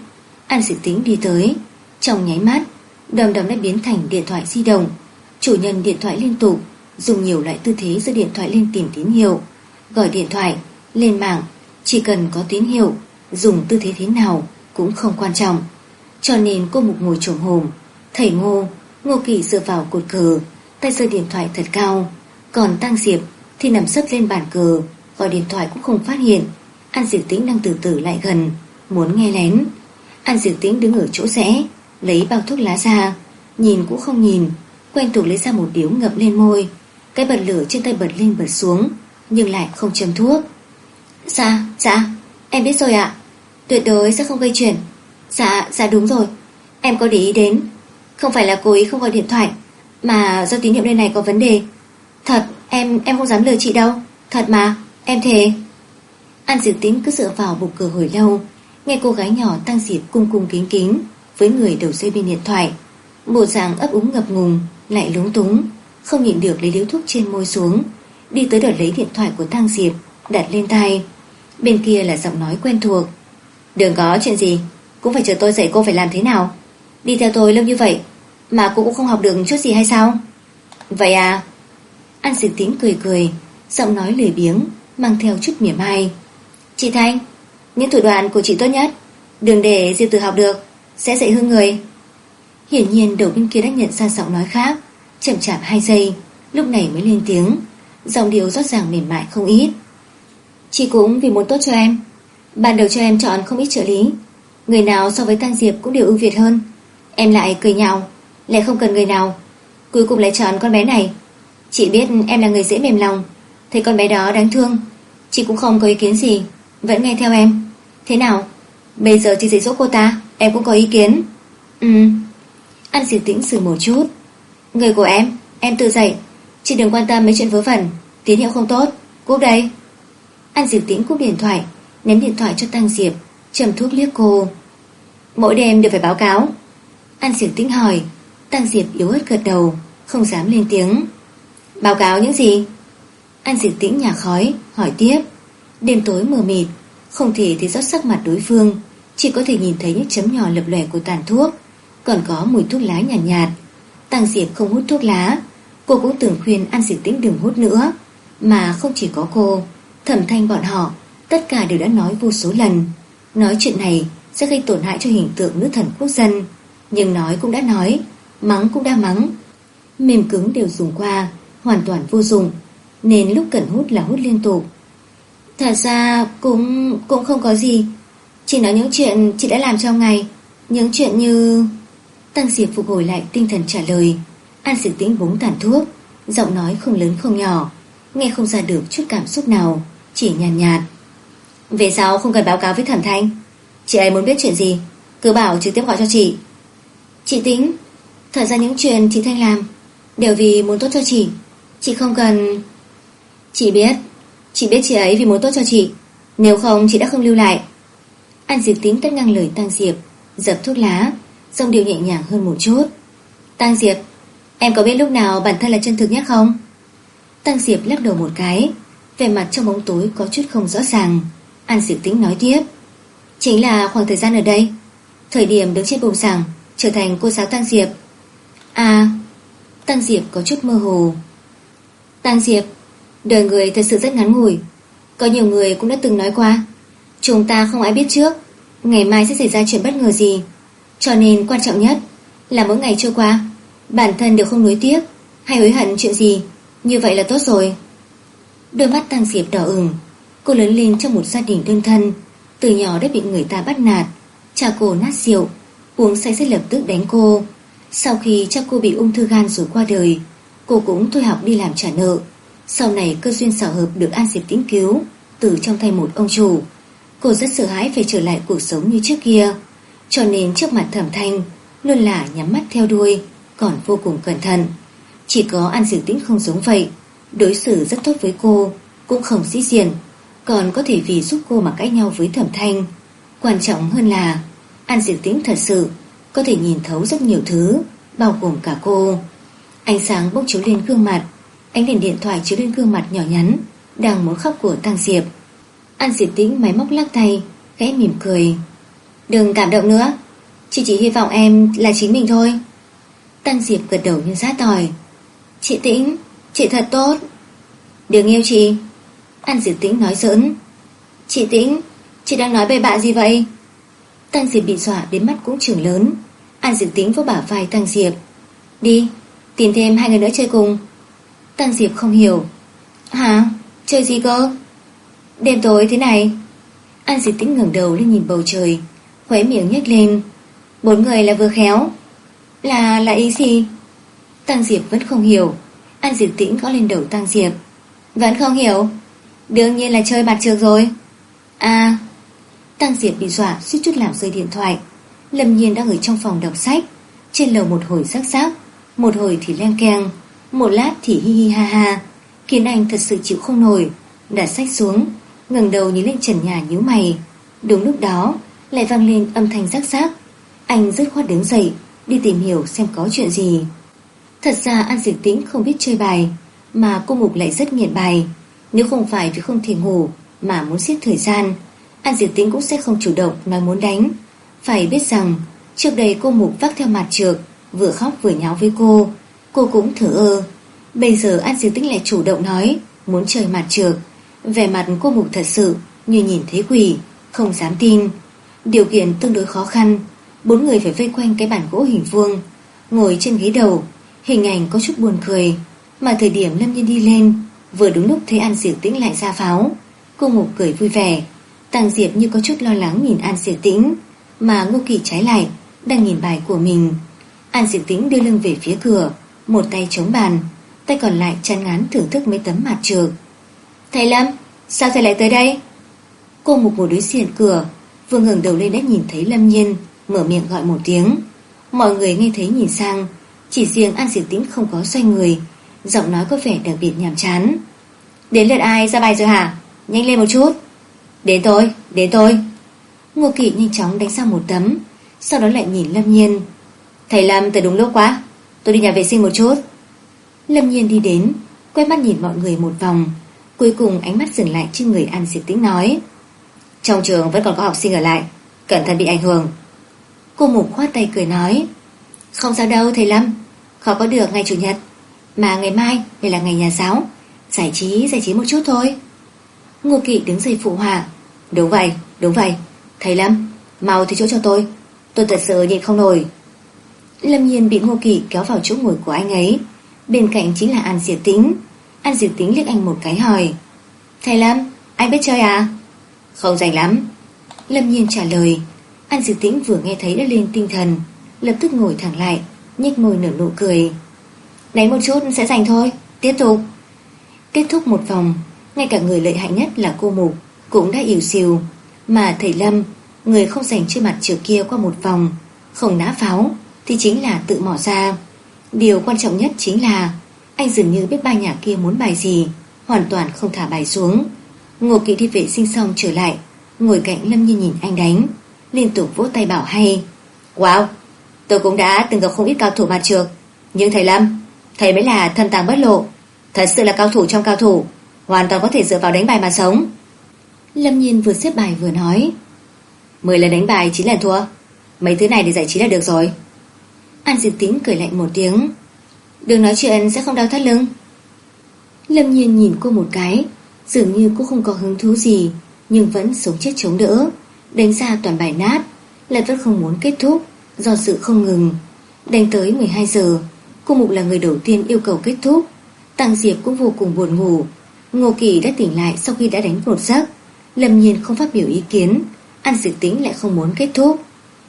An sĩ tính đi tới. Trong nháy mắt, Đom đóm đã biến thành điện thoại di động. Chủ nhân điện thoại liên tục, Dùng nhiều loại tư thế giữa điện thoại lên tìm tín hiệu. Gọi điện thoại, Lên mạng, Chỉ cần có tín hiệu, Dùng tư thế thế nào cũng không quan trọng. Cho nên cô mục ngồi trồm hồm Thầy ngô Ngô Kỳ dựa vào cột cờ Tay giơ điện thoại thật cao. Còn Tăng Diệp thì nằm sấp lên bàn cờ Gọi điện thoại cũng không phát hiện. An Diệp Tĩnh đang từ từ lại gần Muốn nghe lén. An Diệp Tĩnh đứng ở chỗ rẽ Lấy bao thuốc lá ra Nhìn cũng không nhìn Quen thuộc lấy ra một điếu ngậm lên môi. Cái bật lửa trên tay bật lên bật xuống Nhưng lại không châm thuốc. Dạ, dạ, em biết rồi ạ. Tuyệt đối sẽ không gây chuyện. Dạ, dạ đúng rồi. Em có để ý đến. Không phải là cố ý không gọi điện thoại. Mà do tín hiệu nơi này có vấn đề. Thật, em em không dám lừa chị đâu. Thật mà, em thề. An Diệp Tính cứ dựa vào bục cửa hồi lâu Nghe cô gái nhỏ tăng diệp cung cung kính kính Với người đầu dây bên điện thoại. Bộ dạng ấp úng ngập ngùng Lại lúng túng Không nhịn được lấy điếu thuốc trên môi xuống Đi tới đợt lấy điện thoại của Tăng Diệp Đặt lên tay. Bên kia là giọng nói quen thuộc. Đừng có chuyện gì Cũng phải chờ tôi dạy cô phải làm thế nào. Đi theo tôi lâu như vậy mà cô cũng không học được chút gì hay sao? Vậy à? An dịch Tĩnh cười cười, Giọng nói lười biếng, Mang theo chút mỉa mai Chị Thanh, Những thủ đoạn của chị tốt nhất, Đừng để Diệp Tử học được, Sẽ dạy hương người. Hiển nhiên đầu bên kia đã nhận ra giọng nói khác, Chậm chạp 2 giây, Lúc này mới lên tiếng, Giọng điệu rõ ràng mềm mại không ít. Chị cũng vì muốn tốt cho em, Ban đầu cho em chọn không ít trợ lý, Người nào so với Tan Diệp cũng đều ưu việt hơn. Em lại cười nhạo lại không cần người nào. Cuối cùng lại chọn con bé này. Chị biết em là người dễ mềm lòng. Thấy con bé đó đáng thương. Chị cũng không có ý kiến gì. Vẫn nghe theo em. Thế nào? Bây giờ chị dạy dỗ cô ta. Em cũng có ý kiến. Ừ. Ăn diệt tĩnh xử một chút. Người của em Em tự dạy. Chị đừng quan tâm mấy chuyện vớ vẩn. Tín hiệu không tốt. Cúp đây. Ăn Diệp Tĩnh cúp điện thoại, Ném điện thoại cho Tăng Diệp, Trầm thuốc liếc cô. Mỗi đêm đều phải báo cáo. An Diệp Tĩnh hỏi Tăng Diệp yếu ớt gật đầu Không dám lên tiếng. Báo cáo những gì? Anh Diệp Tĩnh nhà khói hỏi tiếp. Đêm tối mờ mịt Không thể thấy rõ sắc mặt đối phương Chỉ có thể nhìn thấy những chấm nhỏ lập lòe của tàn thuốc Còn có mùi thuốc lá nhàn nhạt, nhạt. Tăng Diệp không hút thuốc lá Cô cũng từng khuyên An Diệp Tĩnh đừng hút nữa Mà không chỉ có cô Thẩm thanh bọn họ Tất cả đều đã nói vô số lần. Nói chuyện này sẽ gây tổn hại cho hình tượng nữ thần quốc dân Nhưng nói cũng đã nói Mắng cũng đã mắng. Mềm cứng đều dùng qua Hoàn toàn vô dụng Nên lúc cần hút là hút liên tục. Thật ra cũng cũng không có gì. Chỉ nói những chuyện chị đã làm trong ngày Những chuyện như Tăng Diệp phục hồi lại tinh thần trả lời. An Diệp tính búng tàn thuốc Giọng nói không lớn không nhỏ Nghe không ra được chút cảm xúc nào Chỉ nhàn nhạt, nhạt. Về sau không cần báo cáo với thẩm thanh. Chị ấy muốn biết chuyện gì Cứ bảo trực tiếp gọi cho chị. Chị tính Thật ra những chuyện chị Thanh làm Đều vì muốn tốt cho chị. Chị không cần. Chị biết. Chị biết chị ấy vì muốn tốt cho chị. Nếu không, chị đã không lưu lại. An Diệp tính tất ngang lời Tăng Diệp, Dập thuốc lá xong điều nhẹ nhàng hơn một chút. Tăng Diệp, Em có biết lúc nào bản thân là chân thực nhất không? Tăng Diệp lắc đầu một cái Về mặt trong bóng tối có chút không rõ ràng. An Diệp tính nói tiếp, Chính là khoảng thời gian ở đây. Thời điểm đứng trên bục giảng Trở thành cô giáo Tăng Diệp À Tăng Diệp có chút mơ hồ. Tăng Diệp, Đời người thật sự rất ngắn ngủi. Có nhiều người cũng đã từng nói qua, Chúng ta không ai biết trước, Ngày mai sẽ xảy ra chuyện bất ngờ gì. Cho nên quan trọng nhất Là mỗi ngày trôi qua, Bản thân đều không nuối tiếc Hay hối hận chuyện gì. Như vậy là tốt rồi. Đôi mắt Tăng Diệp đỏ ửng, Cô lớn lên trong một gia đình đơn thân, Từ nhỏ đã bị người ta bắt nạt, Cha cô nát rượu, Uống say sẽ lập tức đánh cô. Sau khi cha cô bị ung thư gan rồi qua đời, cô cũng thôi học đi làm trả nợ. Sau này cơ duyên xảo hợp được An Diệp Tĩnh cứu từ trong tay một ông chủ. Cô rất sợ hãi phải trở lại cuộc sống như trước kia, cho nên trước mặt Thẩm Thanh luôn là nhắm mắt theo đuôi, còn vô cùng cẩn thận. Chỉ có An Diệp Tĩnh không giống vậy, đối xử rất tốt với cô, cũng không sĩ diện, còn có thể vì giúp cô mà cãi nhau với Thẩm Thanh. Quan trọng hơn là An Diệp Tĩnh thật sự có thể nhìn thấu rất nhiều thứ, bao gồm cả cô. Ánh sáng bốc chiếu lên gương mặt, ánh đèn điện thoại chiếu lên gương mặt nhỏ nhắn, đang muốn khóc của Tăng Diệp. An Diệp Tĩnh máy móc lắc tay, khẽ mỉm cười. Đừng cảm động nữa, chị chỉ hy vọng em là chính mình thôi. Tăng Diệp gật đầu như giá tỏi. Chị Tĩnh, chị thật tốt. Đừng yêu chị. An Diệp Tĩnh nói giỡn. Chị Tĩnh, chị đang nói về bạn gì vậy? Tăng Diệp bị dọa đến mắt cũng trưởng lớn. An Diệp Tĩnh vô bả vai Tăng Diệp. Đi, tìm thêm hai người nữa chơi cùng. Tăng Diệp không hiểu. Hả? Chơi gì cơ? Đêm tối thế này. An Diệp Tĩnh ngẩng đầu lên nhìn bầu trời, khóe miệng nhếch lên. Bốn người là vừa khéo. Là là ý gì? Tăng Diệp vẫn không hiểu. An Diệp Tĩnh gõ lên đầu Tăng Diệp. Vẫn không hiểu. Đương nhiên là chơi mặt trược rồi. À, Tăng Diệp bị dọa suýt chút làm rơi điện thoại. Lâm Nhiên đang ở trong phòng đọc sách. Trên lầu một hồi rắc rắc, một hồi thì len keng, một lát thì hi hi ha ha. Khiến anh thật sự chịu không nổi, đặt sách xuống, ngẩng đầu nhìn lên trần nhà nhíu mày. Đúng lúc đó, lại vang lên âm thanh rắc rắc. Anh dứt khoát đứng dậy, đi tìm hiểu xem có chuyện gì. Thật ra An Diệp Tĩnh không biết chơi bài, mà cô Mục lại rất nghiện bài. Nếu không phải vì không thể ngủ mà muốn siết thời gian, An Diệp Tĩnh cũng sẽ không chủ động nói muốn đánh. Phải biết rằng, trước đây cô Mục vác theo mặt trược, vừa khóc vừa nháo với cô. Cô cũng thở ơ. Bây giờ An Diệp Tĩnh lại chủ động nói muốn chơi mặt trược. Vẻ mặt cô Mục thật sự như nhìn thấy quỷ, không dám tin. Điều kiện tương đối khó khăn, bốn người phải vây quanh cái bàn gỗ hình vuông, ngồi trên ghế đầu, hình ảnh có chút buồn cười. Mà thời điểm Lâm Nhiên đi lên, vừa đúng lúc thấy An Diệp Tĩnh lại ra pháo, cô Mục cười vui vẻ. Tàng Diệp như có chút lo lắng nhìn An Diệp Tĩnh, mà Ngô Kỳ trái lại, đang nhìn bài của mình. An Diệp Tĩnh đưa lưng về phía cửa, một tay chống bàn, tay còn lại chăn ngán thưởng thức mấy tấm mặt trược. Thầy Lâm, sao thầy lại tới đây? Cô mục ngồi đối diện cửa, vừa ngừng đầu lên đã nhìn thấy Lâm Nhiên, mở miệng gọi một tiếng. Mọi người nghe thấy nhìn sang, chỉ riêng An Diệp Tĩnh không có xoay người, giọng nói có vẻ đặc biệt nhàm chán. Đến lượt ai ra bài rồi hả? Nhanh lên một chút. Đến thôi, đến thôi. Ngô Kỵ nhanh chóng đánh sang một tấm, sau đó lại nhìn Lâm Nhiên. Thầy Lâm tới đúng lúc quá, tôi đi nhà vệ sinh một chút. Lâm Nhiên đi đến, quay mắt nhìn mọi người một vòng, cuối cùng ánh mắt dừng lại trên người An Diệp Tĩnh nói. Trong trường vẫn còn có học sinh ở lại, cẩn thận bị ảnh hưởng. Cô Mục khoát tay cười nói. Không sao đâu thầy Lâm, khó có được ngày Chủ nhật, mà ngày mai đây là ngày nhà giáo, giải trí, giải trí một chút thôi. Ngô Kỵ đứng dậy phụ họa. Đúng vậy, đúng vậy. Thầy Lâm, mau thì chỗ cho tôi. Tôi thật sự nhịn không nổi. Lâm Nhiên bị Ngô Kỵ kéo vào chỗ ngồi của anh ấy. Bên cạnh chính là An Diệp Tính. An Diệp Tính liếc anh một cái hỏi. Thầy Lâm, anh biết chơi à? Không rảnh lắm. Lâm Nhiên trả lời. An Diệp Tính vừa nghe thấy đã lên tinh thần. Lập tức ngồi thẳng lại, nhếch môi nở nụ cười. Đánh một chút sẽ rảnh thôi, tiếp tục. Kết thúc một vòng, ngay cả người lợi hại nhất là cô mục Cũng đã yếu xìu. Mà thầy Lâm, Người không giành trên mặt trước kia qua một vòng, Không nã pháo, Thì chính là tự mỏ ra. Điều quan trọng nhất chính là Anh dường như biết ba nhà kia muốn bài gì, Hoàn toàn không thả bài xuống. Ngô Kỵ đi vệ sinh xong trở lại, Ngồi cạnh Lâm như nhìn anh đánh, Liên tục vỗ tay bảo hay, Wow, Tôi cũng đã từng gặp không ít cao thủ mặt trược Nhưng thầy Lâm, Thầy mới là thân tàng bất lộ, Thật sự là cao thủ trong cao thủ. Hoàn toàn có thể dựa vào đánh bài mà sống. Lâm Nhiên vừa xếp bài vừa nói. Mười lần đánh bài 9 lần thua. Mấy thứ này để giải trí là được rồi. An Diệp Tính cười lạnh một tiếng. Đừng nói chuyện, sẽ không đau thắt lưng. Lâm Nhiên nhìn cô một cái. Dường như cô không có hứng thú gì, Nhưng vẫn sống chết chống đỡ. Đánh ra toàn bài nát. Lại vẫn không muốn kết thúc, Do sự không ngừng. Đánh tới 12 giờ, Cô Mục là người đầu tiên yêu cầu kết thúc. Tăng Diệp cũng vô cùng buồn ngủ. Ngô Kỳ đã tỉnh lại sau khi đã đánh một giấc Lâm nhiên không phát biểu ý kiến. An Dược Tính lại không muốn kết thúc.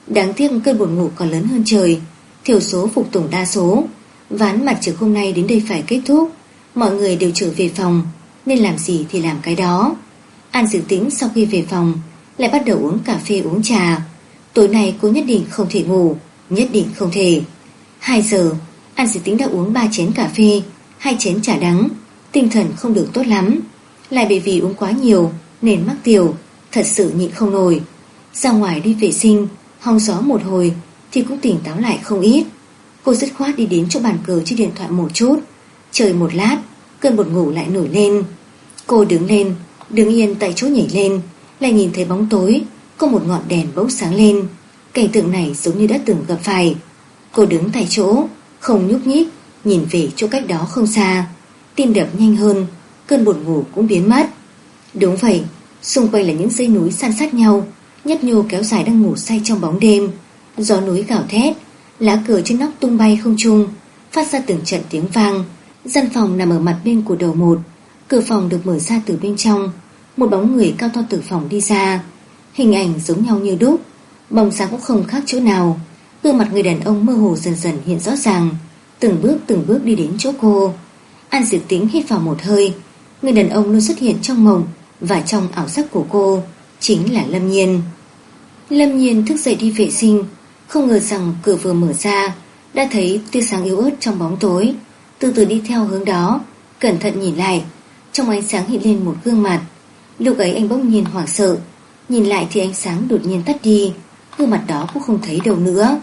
Đáng tiếc cơn buồn ngủ còn lớn hơn trời. Thiểu số phục tùng đa số. Ván mặt trực hôm nay đến đây phải kết thúc. Mọi người đều trở về phòng. Nên làm gì thì làm cái đó. An dự tính sau khi về phòng, Lại bắt đầu uống cà phê uống trà. Tối nay cô nhất định không thể ngủ, Nhất định không thể. 2 giờ, An dự tính đã uống 3 chén cà phê, hai chén trà đắng. Tinh thần không được tốt lắm. Lại bởi vì uống quá nhiều Nên mắc tiểu, Thật sự nhịn không nổi. Ra ngoài đi vệ sinh Hong gió một hồi, Thì cũng tỉnh táo lại không ít. Cô dứt khoát đi đến chỗ bàn cờ trên điện thoại một chút Chơi một lát, Cơn buồn ngủ lại nổi lên. Cô đứng lên, Đứng yên tại chỗ nhảy lên, Lại nhìn thấy bóng tối, Có một ngọn đèn bốc sáng lên. Cảnh tượng này giống như đã từng gặp phải. Cô đứng tại chỗ, Không nhúc nhích, Nhìn về chỗ cách đó không xa. Tim đập nhanh hơn, Cơn buồn ngủ cũng biến mất. Đúng vậy, Xung quanh là những dãy núi san sát nhau, Nhấp nhô kéo dài đang ngủ say trong bóng đêm. Gió núi gào thét, Lá cờ trên nóc tung bay không trung, Phát ra từng trận tiếng vang. Gian phòng nằm ở mặt bên của đầu một, Cửa phòng được mở ra từ bên trong. Một bóng người cao to từ phòng đi ra. Hình ảnh giống nhau như đúc, Bóng sáng cũng không khác chỗ nào. Gương mặt người đàn ông mơ hồ dần dần hiện rõ ràng, Từng bước từng bước đi đến chỗ cô. An diệt Tĩnh hít vào một hơi. Người đàn ông luôn xuất hiện trong mộng Và trong ảo giác của cô Chính là Lâm Nhiên. Lâm Nhiên thức dậy đi vệ sinh, Không ngờ rằng cửa vừa mở ra, Đã thấy tia sáng yếu ớt trong bóng tối. Từ từ đi theo hướng đó, Cẩn thận nhìn lại, Trong ánh sáng hiện lên một gương mặt. Lúc ấy anh bỗng nhiên hoảng sợ, Nhìn lại thì ánh sáng đột nhiên tắt đi, Gương mặt đó cũng không thấy đâu nữa.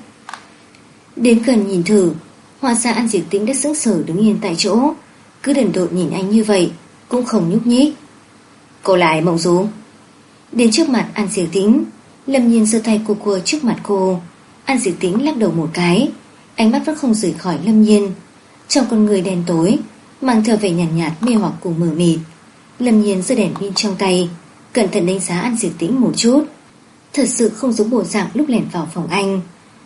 Đến gần nhìn thử Hoa ra An Diệp Tĩnh đã sững sờ đứng yên tại chỗ. Cứ đần đột nhìn anh như vậy Cũng không nhúc nhích. Cô lại mộng du. Đến trước mặt An Diệu Tĩnh Lâm nhiên giơ tay cô cua trước mặt cô. An Diệu Tĩnh lắc đầu một cái Ánh mắt vẫn không rời khỏi Lâm nhiên. Trong con người đen tối Mang theo vẻ nhàn nhạt, nhạt mê hoặc cùng mờ mịt Lâm nhiên giơ đèn pin trong tay Cẩn thận đánh giá An Diệu Tĩnh một chút. Thật sự không giống bộ dạng lúc lẻn vào phòng anh.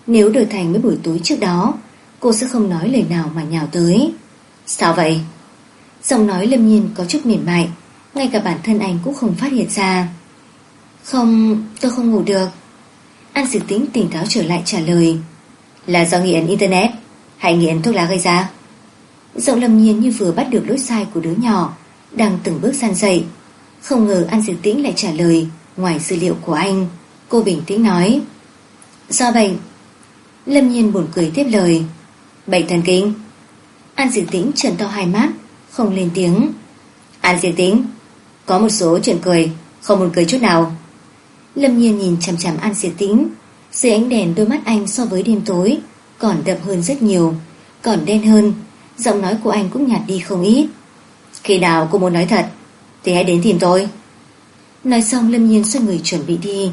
Nếu đổi thành mấy buổi tối trước đó Cô sẽ không nói lời nào mà nhào tới. Sao vậy? Giọng nói lâm nhiên có chút mềm mại, Ngay cả bản thân anh cũng không phát hiện ra. Không, tôi không ngủ được. An dự tính tỉnh táo trở lại trả lời. Là do nghiện internet, Hay nghiện thuốc lá gây ra? Giọng lâm nhiên như vừa bắt được lỗi sai của đứa nhỏ, Đang từng bước san dậy Không ngờ An Diệp Tĩnh lại trả lời Ngoài dữ liệu của anh. Cô bình tĩnh nói, Do bệnh Lâm nhiên buồn cười tiếp lời Bệnh thần kinh. An dự tĩnh trần to hai mắt không lên tiếng. An diệt tĩnh, Có một số chuyện cười, Không muốn cười chút nào. Lâm nhiên nhìn chằm chằm An diệt tĩnh, Dưới ánh đèn đôi mắt anh so với đêm tối, Còn đậm hơn rất nhiều, Còn đen hơn, Giọng nói của anh cũng nhạt đi không ít. Khi nào cô muốn nói thật, Thì hãy đến tìm tôi. Nói xong, Lâm Nhiên xoay người chuẩn bị đi.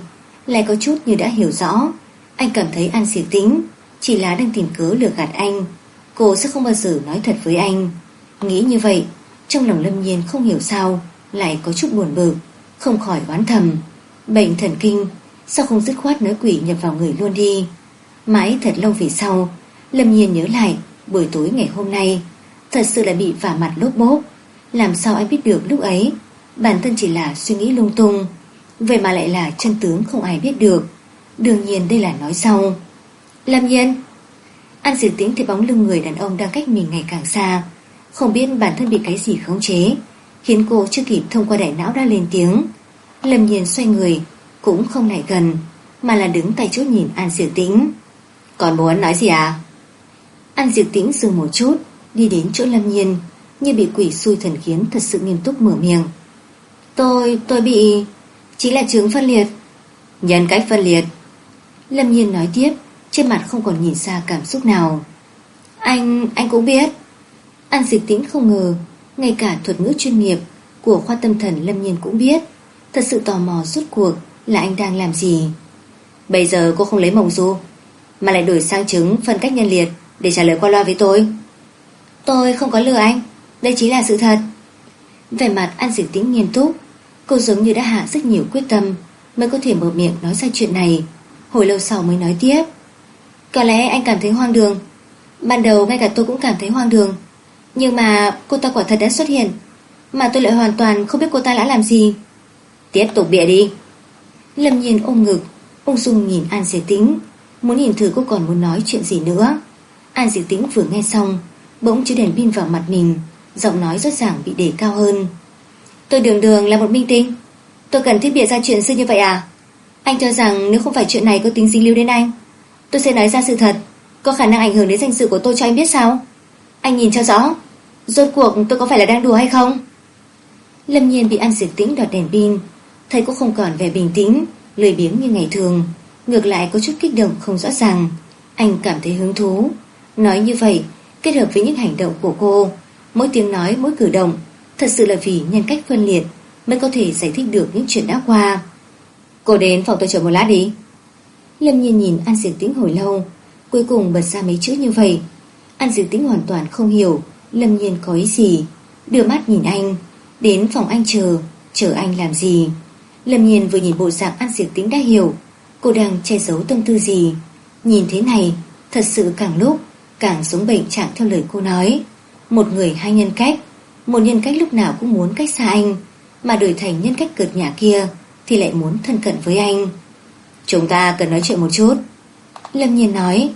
Lại có chút như đã hiểu rõ, Anh cảm thấy An diệt tĩnh chỉ là đang tìm cớ lừa gạt anh. Cô sẽ không bao giờ nói thật với anh. Nghĩ như vậy, Trong lòng Lâm Nhiên không hiểu sao, Lại có chút buồn bực, Không khỏi oán thầm. Bệnh thần kinh, Sao không dứt khoát nói quỷ nhập vào người luôn đi? Mãi thật lâu về sau, Lâm Nhiên nhớ lại, Buổi tối ngày hôm nay, Thật sự là bị vả mặt lốp bốp. Làm sao anh biết được lúc ấy, Bản thân chỉ là suy nghĩ lung tung, Vậy mà lại là chân tướng không ai biết được. Đương nhiên đây là nói sau. Lâm Nhiên An diệt tiếng thì bóng lưng người đàn ông đang cách mình ngày càng xa. Không biết bản thân bị cái gì khống chế. Khiến cô chưa kịp thông qua đại não đã lên tiếng. Lâm Nhiên xoay người Cũng không lại gần Mà là đứng tại chỗ nhìn An Diệu tĩnh. Còn muốn nói gì à? An Diệu tĩnh dừng một chút Đi đến chỗ Lâm Nhiên Như bị quỷ xui thần khiến thật sự nghiêm túc mở miệng. Tôi, tôi bị Chỉ là chứng phân liệt. Nhân cách phân liệt. Lâm Nhiên nói tiếp trên mặt không còn nhìn xa cảm xúc nào. Anh, anh cũng biết. An dịch tĩnh không ngờ, Ngay cả thuật ngữ chuyên nghiệp Của khoa tâm thần Lâm Nhiên cũng biết, Thật sự tò mò suốt cuộc Là anh đang làm gì. Bây giờ cô không lấy mộng du, Mà lại đổi sang chứng phân cách nhân liệt Để trả lời qua loa với tôi. Tôi không có lừa anh, Đây chỉ là sự thật. Về mặt An dịch tĩnh nghiêm túc, Cô giống như đã hạ rất nhiều quyết tâm Mới có thể mở miệng nói ra chuyện này. Hồi lâu sau mới nói tiếp, có lẽ anh cảm thấy hoang đường. Ban đầu ngay cả tôi cũng cảm thấy hoang đường nhưng mà cô ta quả thật đã xuất hiện. Mà tôi lại hoàn toàn không biết cô ta đã làm gì. Tiếp tục bịa đi. Lâm nhiên ôm ngực. Ung dung nhìn An Diệp Tính Muốn nhìn thử cô còn muốn nói chuyện gì nữa. An Diệp Tĩnh vừa nghe xong, Bỗng chiếu đèn pin vào mặt mình. Giọng nói rõ ràng bị đề cao hơn. Tôi đường đường là một minh tinh. Tôi cần thiết bịa ra chuyện xưa như vậy à? Anh cho rằng nếu không phải chuyện này có tính dính lưu đến anh, Tôi sẽ nói ra sự thật. Có khả năng ảnh hưởng đến danh dự của tôi cho anh biết sao? Anh nhìn cho rõ, Rốt cuộc tôi có phải là đang đùa hay không? Lâm nhiên bị An Diệt Tĩnh đoạt đèn pin thầy cũng không còn vẻ bình tĩnh, Lười biếng như ngày thường, Ngược lại có chút kích động không rõ ràng. Anh cảm thấy hứng thú. Nói như vậy, Kết hợp với những hành động của cô, Mỗi tiếng nói, mỗi cử động, Thật sự là vì nhân cách phân liệt Mới có thể giải thích được những chuyện đã qua. Cô đến phòng tôi chờ một lát đi. Lâm nhiên nhìn An Diệt Tĩnh hồi lâu, Cuối cùng bật ra mấy chữ như vậy An Diệp Tĩnh hoàn toàn không hiểu, Lâm nhiên có ý gì? Đưa mắt nhìn anh, Đến phòng anh chờ Chờ anh làm gì? Lâm nhiên vừa nhìn bộ dạng An Diệp Tĩnh đã hiểu, Cô đang che giấu tâm tư gì? Nhìn thế này, Thật sự càng lúc, Càng giống bệnh trạng theo lời cô nói. Một người hai nhân cách, Một nhân cách lúc nào cũng muốn cách xa anh, Mà đổi thành nhân cách cợt nhà kia Thì lại muốn thân cận với anh. Chúng ta cần nói chuyện một chút. Lâm Nhiên nói,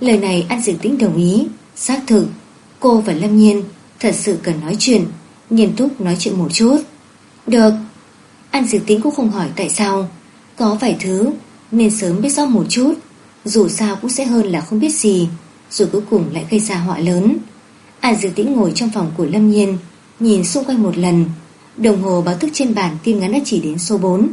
Lời này An Diệp Tĩnh đồng ý. Xác thực, Cô và Lâm Nhiên thật sự cần nói chuyện, Nghiêm túc nói chuyện một chút. Được, An Diệp Tĩnh cũng không hỏi tại sao. Có vài thứ nên sớm biết rõ một chút, Dù sao cũng sẽ hơn là không biết gì Rồi cuối cùng lại gây ra họa lớn. An Diệp Tĩnh ngồi trong phòng của Lâm Nhiên, Nhìn xung quanh một lần. Đồng hồ báo thức trên bàn tim ngắn đã chỉ đến số 4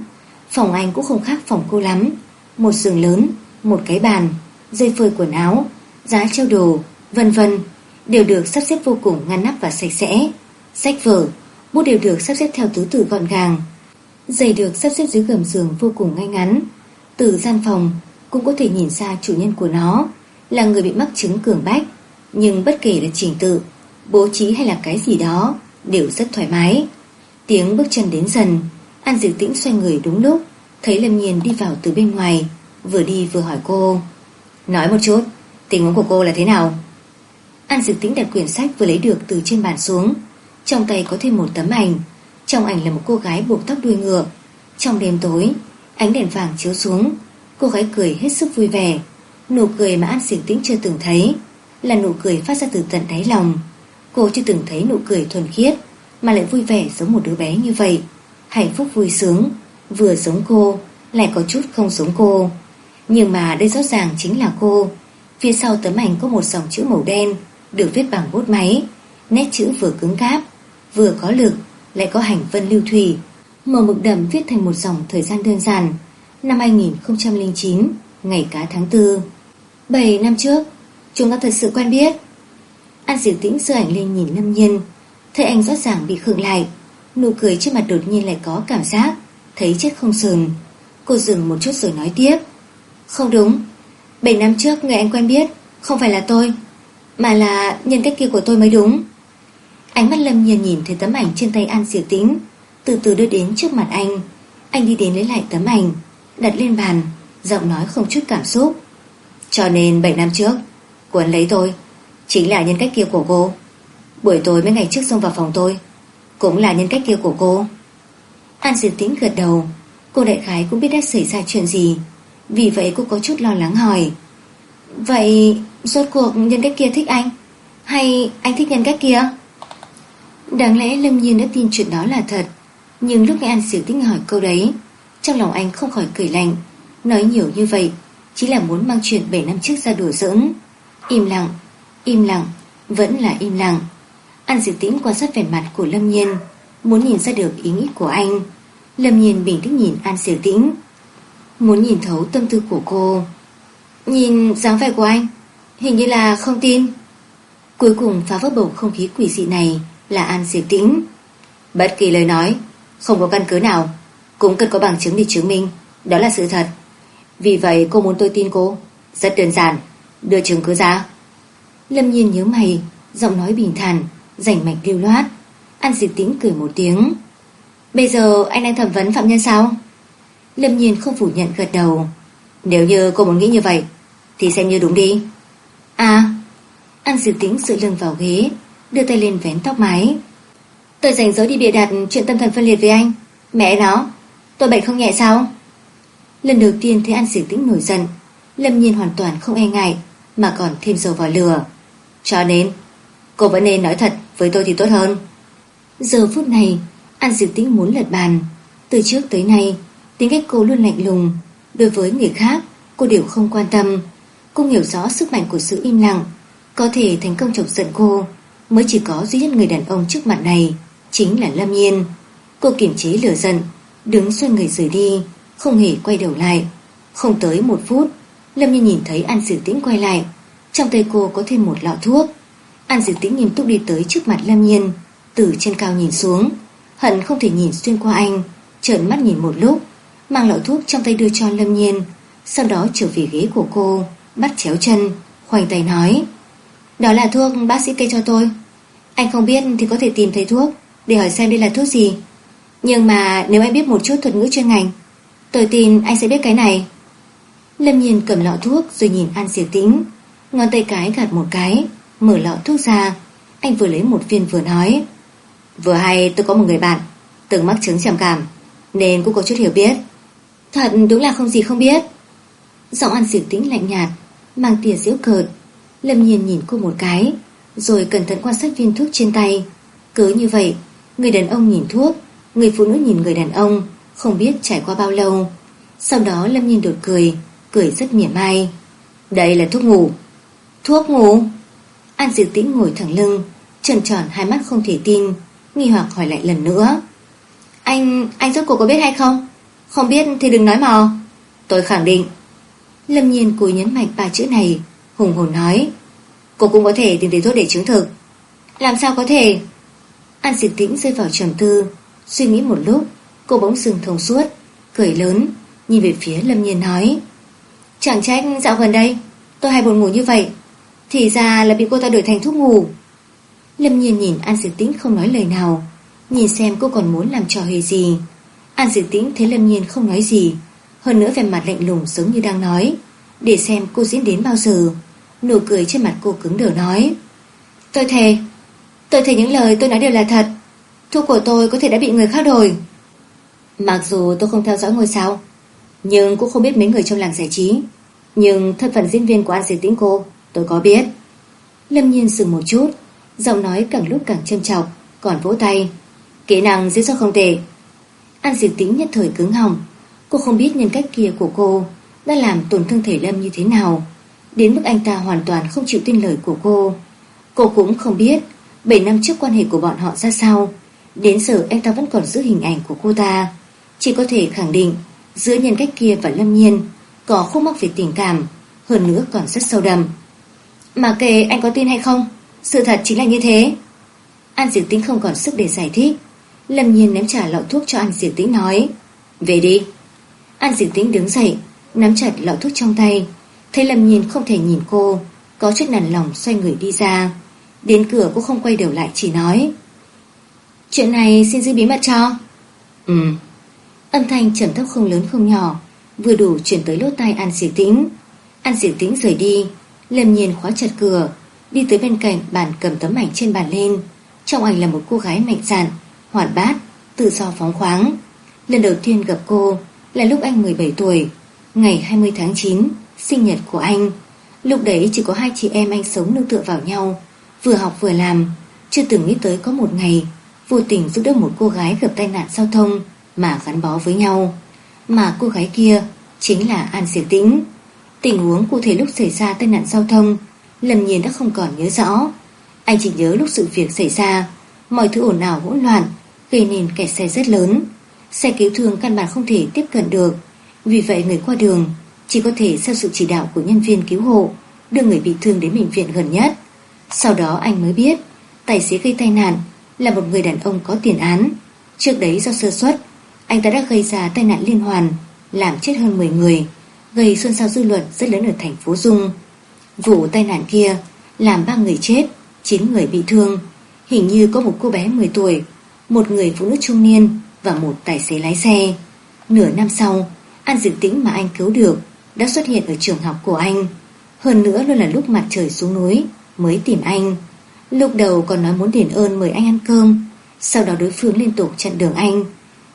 Phòng anh cũng không khác phòng cô lắm. Một giường lớn, Một cái bàn, Dây phơi quần áo, Giá treo đồ Vân vân, Đều được sắp xếp vô cùng ngăn nắp và sạch sẽ. Sách vở, Bút đều được sắp xếp theo thứ tự gọn gàng. Giày được sắp xếp dưới gầm giường vô cùng ngay ngắn. Từ gian phòng, Cũng có thể nhìn ra chủ nhân của nó Là người bị mắc chứng cường bách, Nhưng bất kể là trình tự, Bố trí hay là cái gì đó Đều rất thoải mái. Tiếng bước chân đến dần, An Diệu Tĩnh xoay người đúng lúc, Thấy Lâm Nhiên đi vào từ bên ngoài, Vừa đi vừa hỏi cô. Nói một chút, Tình huống của cô là thế nào? An Dược Tĩnh đặt quyển sách vừa lấy được từ trên bàn xuống. Trong tay có thêm một tấm ảnh. Trong ảnh là một cô gái buộc tóc đuôi ngựa. Trong đêm tối, Ánh đèn vàng chiếu xuống. Cô gái cười hết sức vui vẻ. Nụ cười mà An Dược Tĩnh chưa từng thấy Là nụ cười phát ra từ tận đáy lòng. Cô chưa từng thấy nụ cười thuần khiết, Mà lại vui vẻ giống một đứa bé như vậy. Hạnh phúc vui sướng, Vừa giống cô, Lại có chút không giống cô. Nhưng mà đây rõ ràng chính là cô. Phía sau tấm ảnh có một dòng chữ màu đen. Được viết bằng bút máy, Nét chữ vừa cứng cáp, Vừa có lực, Lại có hành vân lưu thủy Màu mực đậm viết thành một dòng thời gian đơn giản. Năm 2009 Ngày cá tháng 4 7 năm trước, Chúng ta thật sự quen biết. An Diệu Tĩnh sơ ảnh lên nhìn Lâm Nhiên, Thấy anh rõ ràng bị khựng lại, Nụ cười trên mặt đột nhiên lại có cảm giác, Thấy chết không sờn. Cô dừng một chút rồi nói tiếp. Không đúng 7 năm trước người anh quen biết, Không phải là tôi. Mà là nhân cách kia của tôi mới đúng. Ánh mắt Lâm Nhiên nhìn thấy tấm ảnh trên tay An Diệu Tĩnh, Từ từ đưa đến trước mặt anh. Anh đi đến lấy lại tấm ảnh, Đặt lên bàn, Giọng nói không chút cảm xúc. Cho nên 7 năm trước, Cô ấy lấy tôi, Chính là nhân cách kia của cô. Buổi tối mấy ngày trước xông vào phòng tôi, Cũng là nhân cách kia của cô. An Diệp Tĩnh gật đầu, Cô đại khái cũng biết đã xảy ra chuyện gì, Vì vậy cô có chút lo lắng hỏi. Vậy Rốt cuộc nhân cách kia thích anh? Hay anh thích nhân cách kia? Đáng lẽ Lâm Nhiên đã tin chuyện đó là thật. Nhưng lúc nghe An Siêu Tĩnh hỏi câu đấy, Trong lòng anh không khỏi cười lạnh. Nói nhiều như vậy, Chỉ là muốn mang chuyện 7 năm trước ra đùa giỡn. Im lặng Im lặng, Vẫn là im lặng. An Diệp Tĩnh quan sát vẻ mặt của Lâm Nhiên, Muốn nhìn ra được ý nghĩ của anh. Lâm Nhiên bình tĩnh nhìn An Diệp Tĩnh. Muốn nhìn thấu tâm tư của cô. Nhìn dáng vẻ của anh. Hình như là không tin. Cuối cùng phá vỡ bầu không khí quỷ dị này Là An Diệp Tĩnh. Bất kỳ lời nói, Không có căn cứ nào, Cũng cần có bằng chứng để chứng minh, Đó là sự thật. Vì vậy cô muốn tôi tin cô. Rất đơn giản, Đưa chứng cứ ra. Lâm nhiên nhớ mày, Giọng nói bình thản Rảnh mạch lưu loát. An Diệp Tĩnh cười một tiếng. Bây giờ anh đang thẩm vấn phạm nhân sao? Lâm nhiên không phủ nhận gật đầu. Nếu như cô muốn nghĩ như vậy, Thì xem như đúng đi. À An Diệp Tĩnh dựa lưng vào ghế Đưa tay lên vén tóc mái Tôi rảnh rỗi đi bịa đặt chuyện tâm thần phân liệt với anh Mẹ nó Tôi bệnh không nhẹ sao Lần đầu tiên thấy An Diệp Tĩnh nổi giận Lâm nhiên hoàn toàn không e ngại mà còn thêm dầu vào lửa. Cho nên, cô vẫn nên nói thật với tôi thì tốt hơn. Giờ phút này, An Diệp Tĩnh muốn lật bàn. Từ trước tới nay, tính cách cô luôn lạnh lùng. Đối với người khác, cô đều không quan tâm. Cũng hiểu rõ sức mạnh của sự im lặng. Có thể thành công chọc giận cô, mới chỉ có duy nhất người đàn ông trước mặt này, chính là Lâm Nhiên. Cô kiềm chế lửa giận, đứng xoay người rời đi, không hề quay đầu lại. Không tới một phút, Lâm Nhiên nhìn thấy An Sử Tĩnh quay lại. Trong tay cô có thêm một lọ thuốc. An Sử Tĩnh nghiêm túc đi tới trước mặt Lâm Nhiên, từ trên cao nhìn xuống. Hận không thể nhìn xuyên qua anh, trợn mắt nhìn một lúc, mang lọ thuốc trong tay đưa cho Lâm Nhiên, sau đó trở về ghế của cô, bắt chéo chân, khoanh tay nói. Đó là thuốc bác sĩ kê cho tôi. Anh không biết thì có thể tìm thấy thuốc để hỏi xem đây là thuốc gì. Nhưng mà nếu anh biết một chút thuật ngữ chuyên ngành, tôi tin anh sẽ biết cái này. Lâm Nhiên cầm lọ thuốc rồi nhìn An Diệp Tĩnh, ngón tay cái gạt một cái, mở lọ thuốc ra. Anh vừa lấy một viên vừa nói. Vừa hay tôi có một người bạn từng mắc chứng trầm cảm nên cũng có chút hiểu biết. Thật đúng là không gì không biết. Giọng An Diệp Tĩnh lạnh nhạt, mang tia diễu cợt. Lâm Nhiên nhìn cô một cái, rồi cẩn thận quan sát viên thuốc trên tay. Cứ như vậy, người đàn ông nhìn thuốc, người phụ nữ nhìn người đàn ông, không biết trải qua bao lâu. Sau đó Lâm Nhiên đột cười, cười rất mỉa mai. Đây là thuốc ngủ. Thuốc ngủ? An Diệu Tĩnh ngồi thẳng lưng, trần tròn hai mắt không thể tin, nghi hoặc hỏi lại lần nữa. Anh, anh rốt cuộc có biết hay không? Không biết thì đừng nói mò. Tôi khẳng định. Lâm Nhiên cúi nhấn mạnh ba chữ này, hùng hồn nói. Cô cũng có thể tìm thấy thuốc để chứng thực. Làm sao có thể? An Diệp Tĩnh rơi vào trầm tư, suy nghĩ một lúc, cô bỗng dừng thông suốt, cười lớn, nhìn về phía Lâm Nhiên nói. Chẳng trách dạo gần đây, tôi hay buồn ngủ như vậy. Thì ra là bị cô ta đổi thành thuốc ngủ. Lâm Nhiên nhìn An Diệp Tĩnh không nói lời nào, nhìn xem cô còn muốn làm trò hề gì. An Diệp Tĩnh thấy Lâm Nhiên không nói gì, hơn nữa vẻ mặt lạnh lùng giống như đang nói, để xem cô diễn đến bao giờ. Nụ cười trên mặt cô cứng đờ nói. Tôi thề. Tôi thề những lời tôi nói đều là thật. Thuốc của tôi có thể đã bị người khác đổi. Mặc dù tôi không theo dõi ngôi sao Nhưng cũng không biết mấy người trong làng giải trí. Nhưng thân phận diễn viên của An Diệp Tĩnh cô Tôi có biết. Lâm nhiên dừng một chút Giọng nói càng lúc càng châm trọng Còn vỗ tay. Kỹ năng diễn xuất không tệ. An Diệp Tĩnh nhất thời cứng họng. Cô không biết nhân cách kia của cô Đã làm tổn thương thể Lâm như thế nào. Đến mức anh ta hoàn toàn không chịu tin lời của cô. Cô cũng không biết 7 năm trước quan hệ của bọn họ ra sao. Đến giờ anh ta vẫn còn giữ hình ảnh của cô ta. Chỉ có thể khẳng định Giữa nhân cách kia và Lâm Nhiên Có khúc mắc về tình cảm, Hơn nữa còn rất sâu đậm. Mà kể anh có tin hay không? Sự thật chính là như thế. An Diệp Tĩnh không còn sức để giải thích. Lâm Nhiên ném trả lọ thuốc cho An Diệp Tĩnh nói, Về đi. An Diệu Tĩnh đứng dậy Nắm chặt lọ thuốc trong tay. Thấy Lâm Nhiên không thể nhìn cô Có chút nản lòng xoay người đi ra. Đến cửa cô không quay đầu lại chỉ nói Chuyện này xin giữ bí mật cho. Ừ. Âm thanh trầm thấp không lớn không nhỏ Vừa đủ chuyển tới lốt tai An Diệu Tĩnh. An Diệu Tĩnh rời đi Lâm Nhiên khóa chặt cửa Đi tới bên cạnh bàn cầm tấm ảnh trên bàn lên. Trong ảnh là một cô gái mạnh dạn Hoạt bát, tự do phóng khoáng. Lần đầu tiên gặp cô là lúc anh 17 tuổi Ngày 20 tháng 9 sinh nhật của anh. Lúc đấy chỉ có hai chị em anh sống nương tựa vào nhau, vừa học vừa làm, chưa từng nghĩ tới có một ngày vô tình giúp đỡ một cô gái gặp tai nạn giao thông mà gắn bó với nhau. Mà cô gái kia chính là An Diệp Tĩnh. Tình huống cụ thể lúc xảy ra tai nạn giao thông, Lâm Nhiên đã không còn nhớ rõ. Anh chỉ nhớ lúc sự việc xảy ra, mọi thứ ồn ào hỗn loạn, gây nên kẹt xe rất lớn. Xe cứu thương căn bản không thể tiếp cận được, vì vậy người qua đường chỉ có thể theo sự chỉ đạo của nhân viên cứu hộ đưa người bị thương đến bệnh viện gần nhất. Sau đó anh mới biết tài xế gây tai nạn là một người đàn ông có tiền án. Trước đấy do sơ suất, anh ta đã gây ra tai nạn liên hoàn, làm chết hơn 10 người, gây xôn xao dư luận rất lớn ở thành phố Dung. Vụ tai nạn kia làm 3 người chết, 9 người bị thương. Hình như có một cô bé 10 tuổi, một người phụ nữ trung niên và một tài xế lái xe. Nửa năm sau, An Dự Tĩnh mà anh cứu được đã xuất hiện ở trường học của anh. Hơn nữa luôn là lúc mặt trời xuống núi mới tìm anh. Lúc đầu còn nói muốn đền ơn mời anh ăn cơm, sau đó đối phương liên tục chặn đường anh.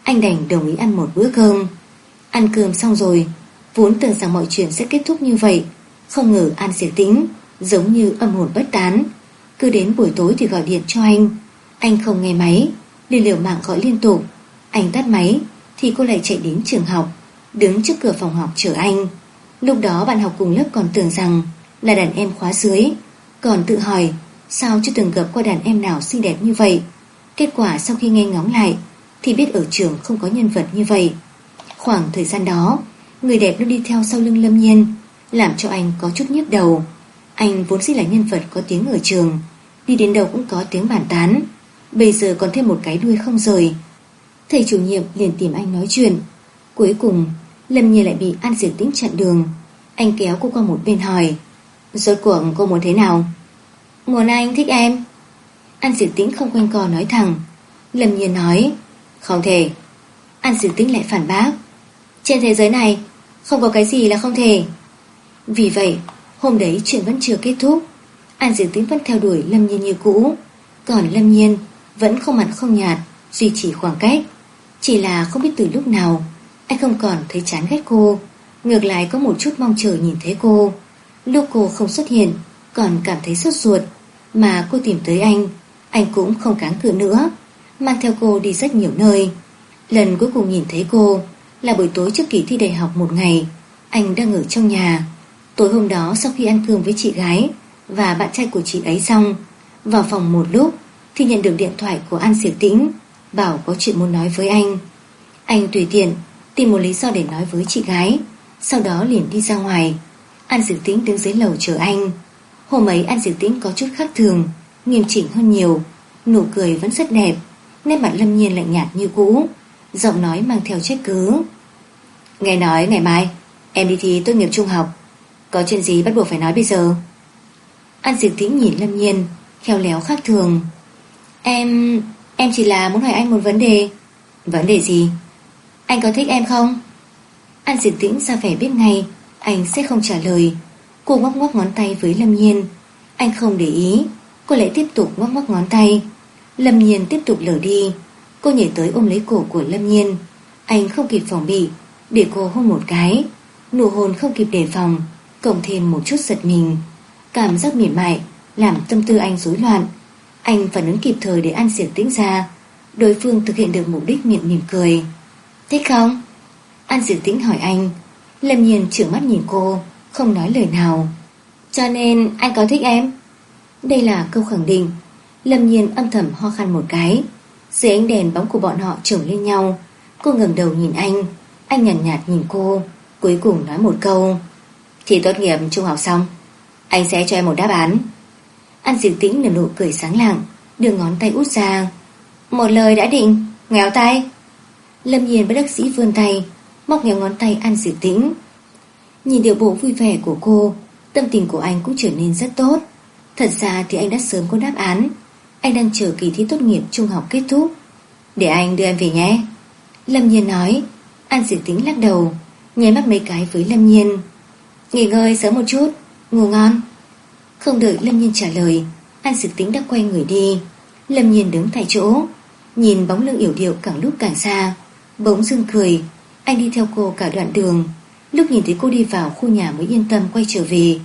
Anh đành đồng ý ăn một bữa cơm. Ăn cơm xong rồi, vốn tưởng rằng mọi chuyện sẽ kết thúc như vậy, Không ngờ An Diệp Tĩnh giống như âm hồn bất tán. Cứ đến buổi tối thì gọi điện cho anh. Anh không nghe máy, liền liều mạng gọi liên tục. Anh tắt máy thì cô lại chạy đến trường học, đứng trước cửa phòng học chờ anh. Lúc đó bạn học cùng lớp còn tưởng rằng là đàn em khóa dưới, còn tự hỏi sao chưa từng gặp qua đàn em nào xinh đẹp như vậy. Kết quả sau khi nghe ngóng lại thì biết ở trường không có nhân vật như vậy. Khoảng thời gian đó, người đẹp luôn đi theo sau lưng Lâm Nhiên, làm cho anh có chút nhức đầu. Anh vốn dĩ là nhân vật có tiếng ở trường, đi đến đâu cũng có tiếng bàn tán. Bây giờ còn thêm một cái đuôi không rời. Thầy chủ nhiệm liền tìm anh nói chuyện. Cuối cùng, Lâm Nhiên lại bị An Diệp Tĩnh chặn đường. Anh kéo cô qua một bên hỏi, rốt cuộc cô muốn thế nào? Muốn anh thích em. An Diệp Tĩnh không quanh co nói thẳng. Lâm Nhiên nói, không thể. An Diệp Tĩnh lại phản bác. Trên thế giới này, không có cái gì là không thể. Vì vậy, hôm đấy chuyện vẫn chưa kết thúc. An Diệp Tĩnh vẫn theo đuổi Lâm Nhiên như cũ. Còn Lâm Nhiên vẫn không mặn không nhạt, duy trì khoảng cách. Chỉ là không biết từ lúc nào, anh không còn thấy chán ghét cô. Ngược lại có một chút mong chờ nhìn thấy cô. Lúc cô không xuất hiện, còn cảm thấy sốt ruột. Mà cô tìm tới anh, anh cũng không cáng cự nữa. Mang theo cô đi rất nhiều nơi. Lần cuối cùng nhìn thấy cô là buổi tối trước kỳ thi đại học một ngày. Anh đang ở trong nhà. Tối hôm đó sau khi ăn cơm với chị gái và bạn trai của chị ấy xong, vào phòng một lúc thì nhận được điện thoại của An Diệp Tĩnh bảo có chuyện muốn nói với anh. Anh tùy tiện tìm một lý do để nói với chị gái, sau đó liền đi ra ngoài. An Diệu Tĩnh đứng dưới lầu chờ anh. Hôm ấy An Diệu Tĩnh có chút khác thường, nghiêm chỉnh hơn nhiều, nụ cười vẫn rất đẹp, nét mặt lâm nhiên lạnh nhạt như cũ, giọng nói mang theo trách cứ. Nghe nói ngày mai em đi thi tốt nghiệp trung học, có chuyện gì bắt buộc phải nói bây giờ? An Diệu Tĩnh nhìn lâm nhiên, khéo léo khác thường. Em em chỉ là muốn hỏi anh một vấn đề. Vấn đề gì? Anh có thích em không? An Diệp Tĩnh ra vẻ biết ngay, anh sẽ không trả lời. Cô ngoắc ngoắc ngón tay với Lâm Nhiên. Anh không để ý, cô lại tiếp tục ngoắc ngoắc ngón tay. Lâm Nhiên tiếp tục lở đi. Cô nhảy tới ôm lấy cổ của Lâm Nhiên. Anh không kịp phòng bị, để cô hôn một cái. Nụ hôn không kịp đề phòng, cộng thêm một chút giật mình. Cảm giác mỉm mại, làm tâm tư anh rối loạn. Anh phản ứng kịp thời để An Diệp tĩnh ra. Đối phương thực hiện được mục đích miệng mỉm cười. Thích không? An Diệp tĩnh hỏi anh. Lâm Nhiên trưởng mắt nhìn cô, không nói lời nào. Cho nên anh có thích em? Đây là câu khẳng định. Lâm Nhiên âm thầm ho khăn một cái. Dưới ánh đèn bóng của bọn họ chồng lên nhau. Cô ngẩng đầu nhìn anh. Anh nhàn nhạt, nhạt nhìn cô. Cuối cùng nói một câu. Thì tốt nghiệp trung học xong. Anh sẽ cho em một đáp án. An Diệu Tĩnh nở nụ cười sáng lạng, đưa ngón tay út ra. Một lời đã định, ngéo tay. Lâm Nhiên bất đắc sĩ vươn tay, móc ngéo ngón tay An Diệu Tĩnh. Nhìn điệu bộ vui vẻ của cô, tâm tình của anh cũng trở nên rất tốt. Thật ra thì anh đã sớm có đáp án. Anh đang chờ kỳ thi tốt nghiệp trung học kết thúc. Để anh đưa em về nhé. Lâm Nhiên nói. An Diệu Tĩnh lắc đầu, nháy mắt mấy cái với Lâm Nhiên. Nghỉ ngơi sớm một chút, ngủ ngon. Không đợi Lâm Nhiên trả lời, An Sực Tính đã quay người đi. Lâm Nhiên đứng tại chỗ, Nhìn bóng lưng yểu điệu càng lúc càng xa. Bỗng dưng cười, Anh đi theo cô cả đoạn đường. Lúc nhìn thấy cô đi vào khu nhà mới yên tâm quay trở về.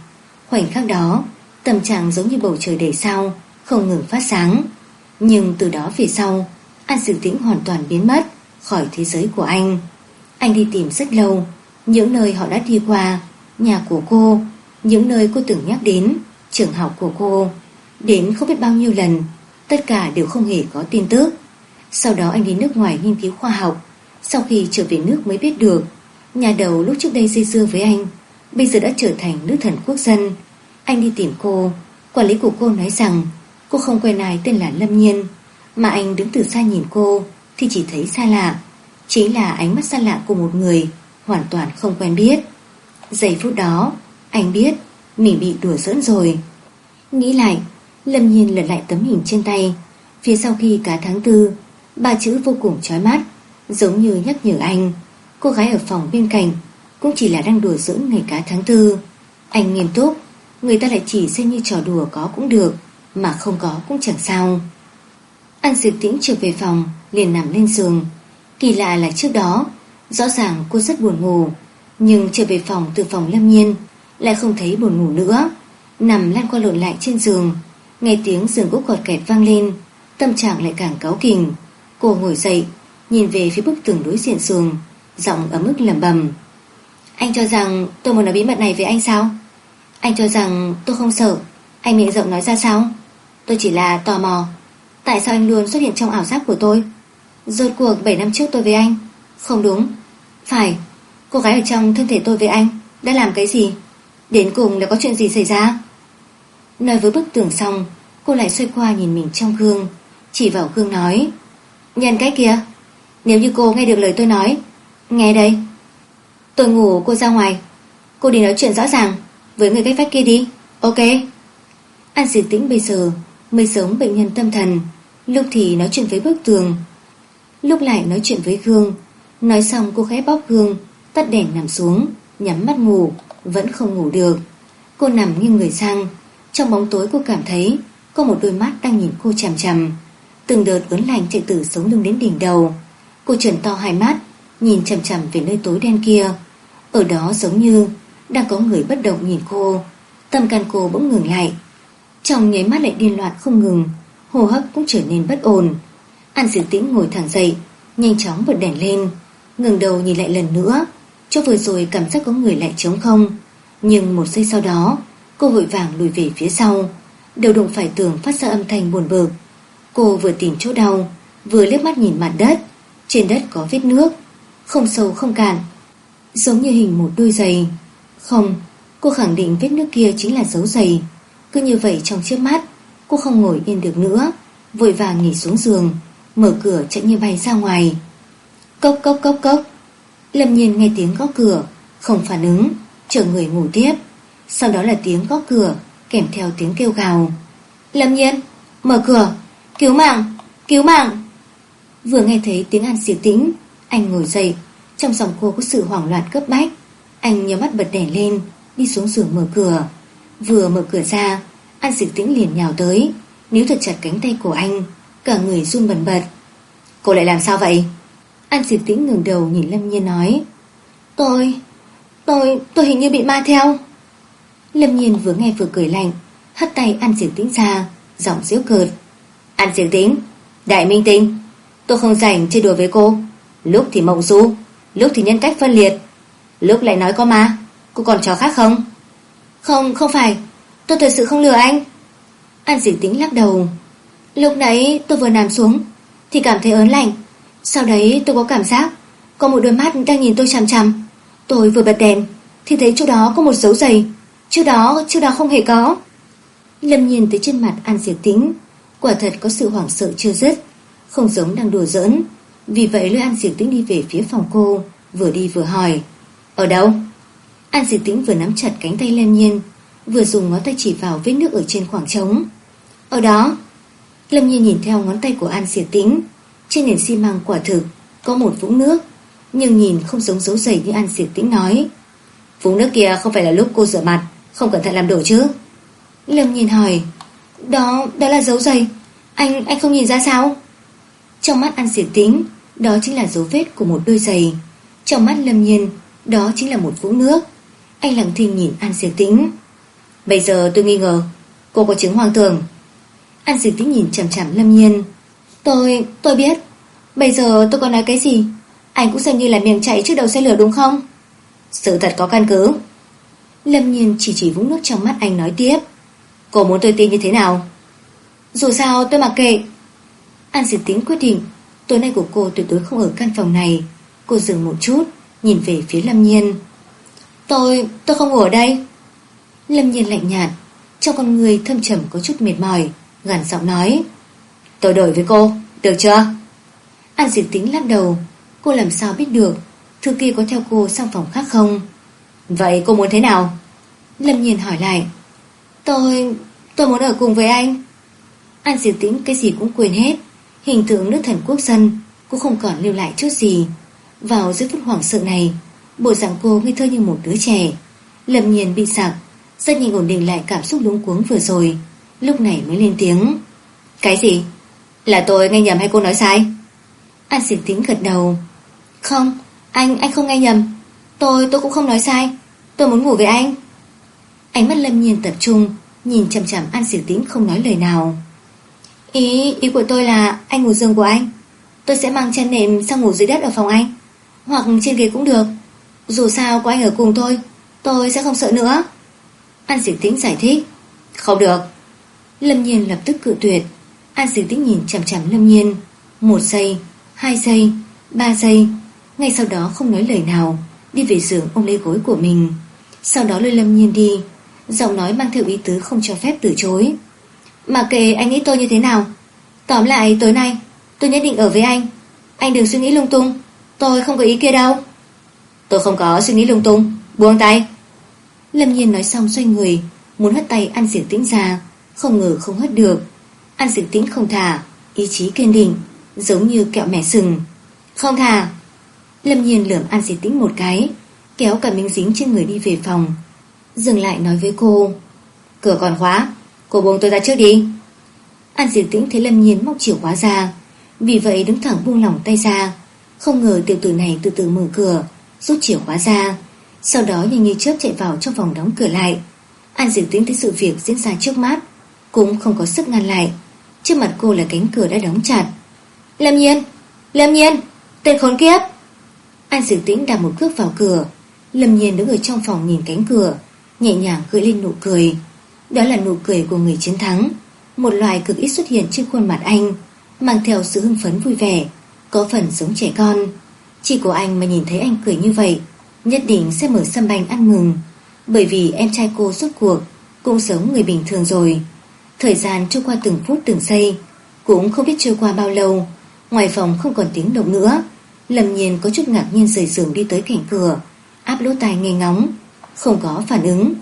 Khoảnh khắc đó, Tâm trạng giống như bầu trời đầy sao Không ngừng phát sáng. Nhưng từ đó về sau, An Dực Tĩnh hoàn toàn biến mất Khỏi thế giới của anh. Anh đi tìm rất lâu, Những nơi họ đã đi qua, Nhà của cô, Những nơi cô từng nhắc đến trường học của cô. Đến không biết bao nhiêu lần, tất cả đều không hề có tin tức. Sau đó anh đi nước ngoài nghiên cứu khoa học. Sau khi trở về nước mới biết được, nhà đầu lúc trước đây dây dưa với anh, bây giờ đã trở thành nữ thần quốc dân. Anh đi tìm cô, quản lý của cô nói rằng cô không quen ai tên là Lâm Nhiên, mà anh đứng từ xa nhìn cô thì chỉ thấy xa lạ. Chính là ánh mắt xa lạ của một người hoàn toàn không quen biết. Giây phút đó, anh biết mình bị đùa dỡn rồi. Nghĩ lại, Lâm Nhiên lật lại tấm hình trên tay. Phía sau khi cả tháng tư, ba chữ vô cùng chói mắt, giống như nhắc nhở anh. Cô gái ở phòng bên cạnh cũng chỉ là đang đùa giỡn ngày cá tháng tư. Anh nghiêm túc, người ta lại chỉ xem như trò đùa có cũng được, mà không có cũng chẳng sao. Anh Diệp Tĩnh trở về phòng, liền nằm lên giường. Kỳ lạ là trước đó, rõ ràng cô rất buồn ngủ, nhưng trở về phòng từ phòng Lâm Nhiên, lại không thấy buồn ngủ nữa. Nằm lăn qua lộn lại trên giường, Nghe tiếng giường gỗ cọt kẹt vang lên, Tâm trạng lại càng cáu kình Cô ngồi dậy, Nhìn về phía bức tường đối diện giường, Giọng ở mức lầm bầm Anh cho rằng tôi muốn nói bí mật này với anh sao? Anh cho rằng tôi không sợ, Anh miệng rộng nói ra sao? Tôi chỉ là tò mò, Tại sao anh luôn xuất hiện trong ảo giác của tôi? Rốt cuộc 7 năm trước tôi với anh, Không đúng. Phải, Cô gái ở trong thân thể tôi với anh Đã làm cái gì? Đến cùng là có chuyện gì xảy ra? Nói với bức tường xong, Cô lại xoay qua nhìn mình trong gương, Chỉ vào gương nói, Nhân cái kia, Nếu như cô nghe được lời tôi nói, Nghe đây. Tôi ngủ, cô ra ngoài. Cô đi nói chuyện rõ ràng Với người cách vách kia đi, Ok? An diệt tĩnh bây giờ Mới sống bệnh nhân tâm thần, Lúc thì nói chuyện với bức tường, Lúc lại nói chuyện với gương. Nói xong cô khẽ bóp gương, Tắt đèn nằm xuống, Nhắm mắt ngủ. Vẫn không ngủ được. Cô nằm nghiêng người sang, Trong bóng tối cô cảm thấy Có một đôi mắt đang nhìn cô chằm chằm. Từng đợt ớn lành chạy từ sống lưng đến đỉnh đầu. Cô trần to hai mắt, Nhìn chằm chằm về nơi tối đen kia. Ở đó giống như Đang có người bất động nhìn cô. Tâm can cô bỗng ngừng lại. Trong nháy mắt lại điên loạn không ngừng, Hô hấp cũng trở nên bất ổn. An Diệu Tĩnh ngồi thẳng dậy, Nhanh chóng bật đèn lên ngừng đầu nhìn lại lần nữa. Cho vừa rồi cảm giác có người lại trống không. Nhưng một giây sau đó Cô vội vàng lùi về phía sau. Đều đụng phải tường phát ra âm thanh buồn bực. Cô vừa tìm chỗ đau Vừa liếc mắt nhìn mặt đất. Trên đất có vết nước Không sâu không cạn. Giống như hình một đôi giày. Không, cô khẳng định vết nước kia chính là dấu giày. Cứ như vậy trong chiếc mắt Cô không ngồi yên được nữa. Vội vàng nghỉ xuống giường Mở cửa chạy như bay ra ngoài. Cốc cốc cốc cốc. Lâm nhiên nghe tiếng gõ cửa, Không phản ứng, Chờ người ngủ tiếp. Sau đó là tiếng gõ cửa, Kèm theo tiếng kêu gào. Lâm nhiên, Mở cửa, Cứu mạng Cứu mạng. Vừa nghe thấy tiếng An xỉu tĩnh, Anh ngồi dậy. Trong giọng cô có sự hoảng loạn cấp bách. Anh nhớ mắt bật đèn lên, Đi xuống giường mở cửa. Vừa mở cửa ra An xỉu tĩnh liền nhào tới, Níu thật chặt cánh tay của anh, Cả người run bần bật. Cô lại làm sao vậy? An Diệt tĩnh ngừng đầu nhìn Lâm Nhiên nói, Tôi Tôi Tôi hình như bị ma theo. Lâm Nhiên vừa nghe vừa cười lạnh, Hất tay An Diệt tĩnh ra, Giọng diễu cợt, An Diệt tĩnh, Đại minh tinh, Tôi không rảnh chơi đùa với cô. Lúc thì mộng du, Lúc thì nhân cách phân liệt, Lúc lại nói có ma, Cô còn trò khác không? Không không phải, Tôi thật sự không lừa anh. An Diệt Tĩnh lắc đầu, Lúc nãy tôi vừa nằm xuống Thì cảm thấy ớn lạnh sau đấy tôi có cảm giác Có một đôi mắt đang nhìn tôi chằm chằm. Tôi vừa bật đèn Thì thấy chỗ đó có một dấu giày. Trước đó, trước đó không hề có. Lâm nhìn tới trên mặt An Diệp Tĩnh Quả thật có sự hoảng sợ chưa dứt Không giống đang đùa giỡn. Vì vậy lôi An Diệp Tĩnh đi về phía phòng cô Vừa đi vừa hỏi Ở đâu? An Diệp Tĩnh vừa nắm chặt cánh tay Lâm Nhiên Vừa dùng ngón tay chỉ vào vết nước ở trên khoảng trống. Ở đó. Lâm Nhiên nhìn theo ngón tay của An Diệp Tĩnh trên nền xi măng quả thực Có một vũng nước Nhưng nhìn không giống dấu giày như An Diệp Tĩnh nói. Vũng nước kia không phải là lúc cô rửa mặt Không cẩn thận làm đổ chứ? Lâm Nhiên hỏi Đó, đó là dấu giày Anh, anh không nhìn ra sao? Trong mắt An Diệp Tĩnh Đó chính là dấu vết của một đôi giày. Trong mắt Lâm Nhiên Đó chính là một vũng nước. Anh lặng thinh nhìn An Diệp Tĩnh. Bây giờ tôi nghi ngờ Cô có chứng hoang tưởng. An Diệp Tĩnh nhìn chằm chằm Lâm Nhiên. Tôi, tôi biết. Bây giờ tôi có nói cái gì? Anh cũng xem như là miệng chạy trước đầu xe lửa đúng không? Sự thật có căn cứ. Lâm Nhiên chỉ chỉ vũng nước trong mắt anh nói tiếp. Cô muốn tôi tin như thế nào? Dù sao tôi mặc kệ. An Diệp tính quyết định Tối nay của cô tuyệt đối không ở căn phòng này. Cô dừng một chút Nhìn về phía Lâm Nhiên. Tôi, tôi không ngủ ở đây. Lâm Nhiên lạnh nhạt Trong con người thâm trầm có chút mệt mỏi Gần giọng nói. Tôi đổi với cô, được chưa? An Diệp Tính lắc đầu. Cô làm sao biết được? Thư kia có theo cô sang phòng khác không? Vậy cô muốn thế nào? Lâm Nhiên hỏi lại. Tôi... tôi muốn ở cùng với anh. An Diệp Tĩnh cái gì cũng quên hết. Hình tượng nước thần quốc dân Cũng không còn lưu lại chút gì. Vào giây phút hoảng sợ này Bộ dạng cô ngây thơ như một đứa trẻ. Lâm Nhiên bị sặc Rất nhanh ổn định lại cảm xúc lúng cuống vừa rồi. Lúc này mới lên tiếng. Cái gì? Là tôi nghe nhầm hay cô nói sai? An xỉn tính gật đầu. Không, anh, anh không nghe nhầm. Tôi, tôi cũng không nói sai. Tôi muốn ngủ với anh. Ánh mắt Lâm Nhiên tập trung Nhìn chằm chằm An Diệp Tĩnh không nói lời nào. Ý, ý của tôi là Anh ngủ giường của anh. Tôi sẽ mang chăn nệm sang ngủ dưới đất ở phòng anh. Hoặc trên ghế cũng được. Dù sao có anh ở cùng tôi Tôi sẽ không sợ nữa. An Diệp Tĩnh giải thích. Không được. Lâm Nhiên lập tức cự tuyệt. An Diệp Tĩnh nhìn chằm chằm Lâm Nhiên. Một giây, hai giây, ba giây. Ngay sau đó không nói lời nào Đi về giường ôm lấy gối của mình. Sau đó lôi Lâm Nhiên đi. Giọng nói mang theo ý tứ không cho phép từ chối. Mà kệ anh nghĩ tôi như thế nào? Tóm lại tối nay Tôi nhất định ở với anh. Anh đừng suy nghĩ lung tung. Tôi không có ý kia đâu. Tôi không có suy nghĩ lung tung. Buông tay. Lâm Nhiên nói xong xoay người Muốn hất tay An Diệp Tĩnh ra. Không ngờ không hất được. An Diệp Tĩnh không thả Ý chí kiên định, Giống như kẹo mẻ sừng. Không thả Lâm Nhiên lườm An Diệp Tĩnh một cái, Kéo cả miếng dính trên người đi về phòng. Dừng lại nói với cô, Cửa còn khóa, Cô buông tôi ra trước đi. An Diệp Tĩnh thấy Lâm Nhiên móc chìa khóa ra, Vì vậy đứng thẳng buông lỏng tay ra, Không ngờ tiểu tử này từ từ mở cửa, Rút chìa khóa ra, Sau đó nhanh như chớp chạy vào trong phòng đóng cửa lại. An Diệp Tĩnh thấy sự việc diễn ra trước mắt, Cũng không có sức ngăn lại. Trước mặt cô là cánh cửa đã đóng chặt. Lâm Nhiên! Lâm Nhiên! Tên khốn kiếp! Anh sử Tĩnh đặt một cước vào cửa. Lâm Nhiên đứng ở trong phòng nhìn cánh cửa, Nhẹ nhàng gợi lên nụ cười. Đó là nụ cười của người chiến thắng. Một loài cực ít xuất hiện trên khuôn mặt anh, Mang theo sự hưng phấn vui vẻ, Có phần giống trẻ con. Chị của anh mà nhìn thấy anh cười như vậy, Nhất định sẽ mở sâm banh ăn mừng. Bởi vì em trai cô suốt cuộc Cũng giống người bình thường rồi. Thời gian trôi qua từng phút từng giây, Cũng không biết trôi qua bao lâu. Ngoài phòng không còn tiếng động nữa. Lâm nhiên có chút ngạc nhiên rời giường đi tới cạnh cửa, Áp lỗ tai nghe ngóng, Không có phản ứng.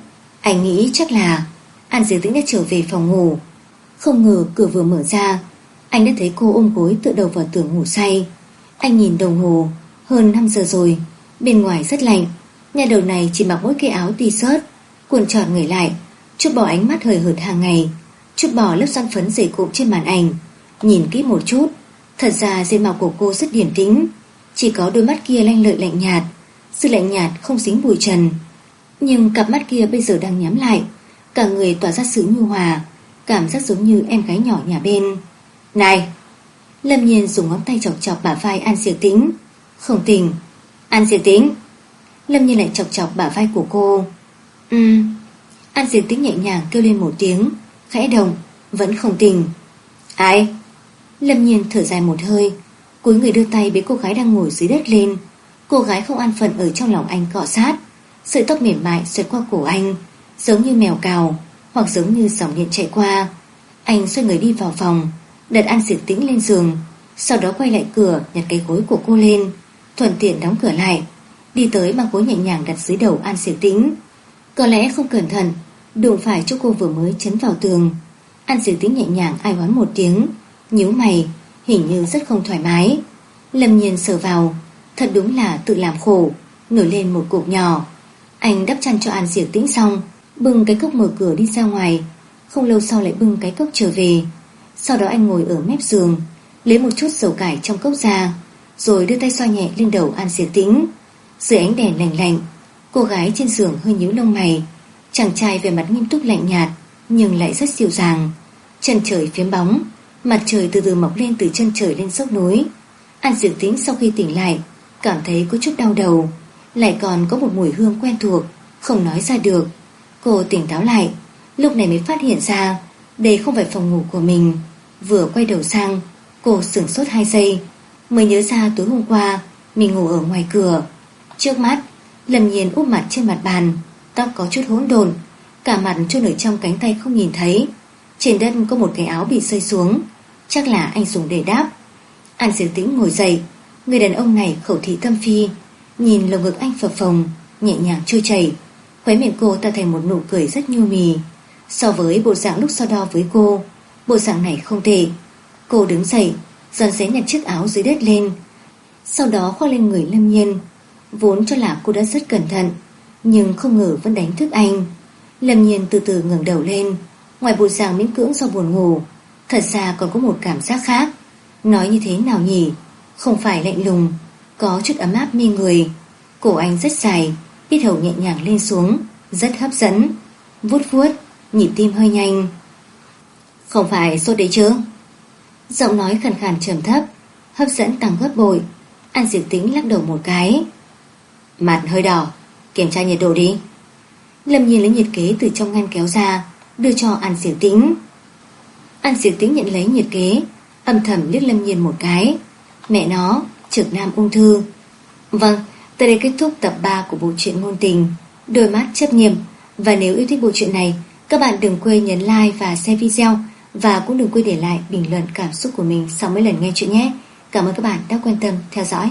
Anh nghĩ chắc là An Diệp Tĩnh đã trở về phòng ngủ. Không ngờ cửa vừa mở ra, Anh đã thấy cô ôm gối tựa đầu vào tường ngủ say. Anh nhìn đồng hồ, Hơn 5 giờ rồi, Bên ngoài rất lạnh. Nhà đầu này chỉ mặc mỗi cái áo t-shirt Cuộn tròn người lại Chút bỏ ánh mắt hời hợt hàng ngày. Chút bỏ lớp son phấn dày cụm trên màn ảnh. Nhìn kỹ một chút, Thật ra diện mạo của cô rất điển tĩnh. Chỉ có đôi mắt kia lanh lợi lạnh nhạt, Sự lạnh nhạt không dính bụi trần. Nhưng cặp mắt kia bây giờ đang nhắm lại, Cả người tỏa ra sự nhu hòa, Cảm giác giống như em gái nhỏ nhà bên. Này! Lâm nhiên dùng ngón tay chọc chọc bả vai An Diệp Tĩnh. Không tình. An Diệp Tĩnh! Lâm nhiên lại chọc chọc bả vai của cô. Ừ An Diệp Tĩnh nhẹ nhàng kêu lên một tiếng. Khẽ đồng Vẫn không tình Ai? Lâm nhiên thở dài một hơi cuối người đưa tay bế cô gái đang ngồi dưới đất lên. Cô gái không an phận ở trong lòng anh cọ sát, Sợi tóc mềm mại xoay qua cổ anh, Giống như mèo cào, Hoặc giống như dòng điện chạy qua. Anh xoay người đi vào phòng, Đặt An Diệp Tĩnh lên giường, Sau đó quay lại cửa, nhặt cái gối của cô lên, Thuận tiện đóng cửa lại, Đi tới mang gối nhẹ nhàng đặt dưới đầu An Diệp Tĩnh. Có lẽ không cẩn thận Đụng phải chỗ cô vừa mới chấn vào tường. An Diệp Tĩnh nhẹ nhàng ai oán một tiếng, nhíu mày, Hình như rất không thoải mái. Lâm nhiên sờ vào, Thật đúng là tự làm khổ, Nổi lên một cục nhỏ. Anh đắp chăn cho An Diệp Tĩnh xong, Bưng cái cốc mở cửa đi ra ngoài. Không lâu sau lại bưng cái cốc trở về. Sau đó anh ngồi ở mép giường, Lấy một chút dầu cải trong cốc ra, Rồi đưa tay xoa nhẹ lên đầu An Diệp Tĩnh. Dưới ánh đèn lạnh lạnh, Cô gái trên giường hơi nhíu lông mày. Chàng trai về mặt nghiêm túc lạnh nhạt, Nhưng lại rất dịu dàng. Chân trời phiếm bóng, Mặt trời từ từ mọc lên từ chân trời lên dốc núi. An Diệu Tĩnh sau khi tỉnh lại, Cảm thấy có chút đau đầu. Lại còn có một mùi hương quen thuộc, Không nói ra được. Cô tỉnh táo lại, Lúc này mới phát hiện ra Đây không phải phòng ngủ của mình. Vừa quay đầu sang, Cô sửng sốt 2 giây, Mới nhớ ra tối hôm qua Mình ngủ ở ngoài cửa. Trước mắt Lâm nhiên úp mặt trên mặt bàn Tóc có chút hỗn độn, Cả mặt chôn ở trong cánh tay không nhìn thấy. Trên đất có một cái áo bị rơi xuống. Chắc là anh dùng để đáp. An diệu tĩnh ngồi dậy. Người đàn ông này khẩu thị tâm phi. Nhìn lồng ngực anh phập phồng, Nhẹ nhàng trôi chảy. Khóe miệng cô ta thành một nụ cười rất nhu mì. So với bộ dạng lúc so đo với cô, Bộ dạng này không tệ. Cô đứng dậy Dần xé nhặt chiếc áo dưới đất lên. Sau đó khoác lên người lâm nhiên. Vốn cho là cô đã rất cẩn thận. Nhưng không ngờ vẫn đánh thức anh Lâm nhiên từ từ ngẩng đầu lên Ngoài bộ dạng miễn cưỡng do buồn ngủ Thật ra còn có một cảm giác khác Nói như thế nào nhỉ Không phải lạnh lùng Có chút ấm áp mê người Cổ anh rất dài Biết hầu nhẹ nhàng lên xuống Rất hấp dẫn vuốt vuốt, nhịp tim hơi nhanh. Không phải sốt đấy chứ? Giọng nói khàn khàn trầm thấp, hấp dẫn tăng gấp bội. An Diệp Tĩnh lắc đầu một cái. Mặt hơi đỏ, kiểm tra nhiệt độ đi. Lâm Nhiên lấy nhiệt kế từ trong ngăn kéo ra, đưa cho An Siêu Tĩnh. An Siêu Tĩnh nhận lấy nhiệt kế, âm thầm liếc Lâm Nhiên một cái. Mẹ nó, trực nam ung thư. Vâng, tới đây kết thúc tập 3 của bộ truyện ngôn tình, đôi mắt chấp nhiệm. Và nếu yêu thích bộ truyện này, các bạn đừng quên nhấn like và share video và cũng đừng quên để lại bình luận cảm xúc của mình sau mỗi lần nghe chuyện nhé. Cảm ơn các bạn đã quan tâm theo dõi.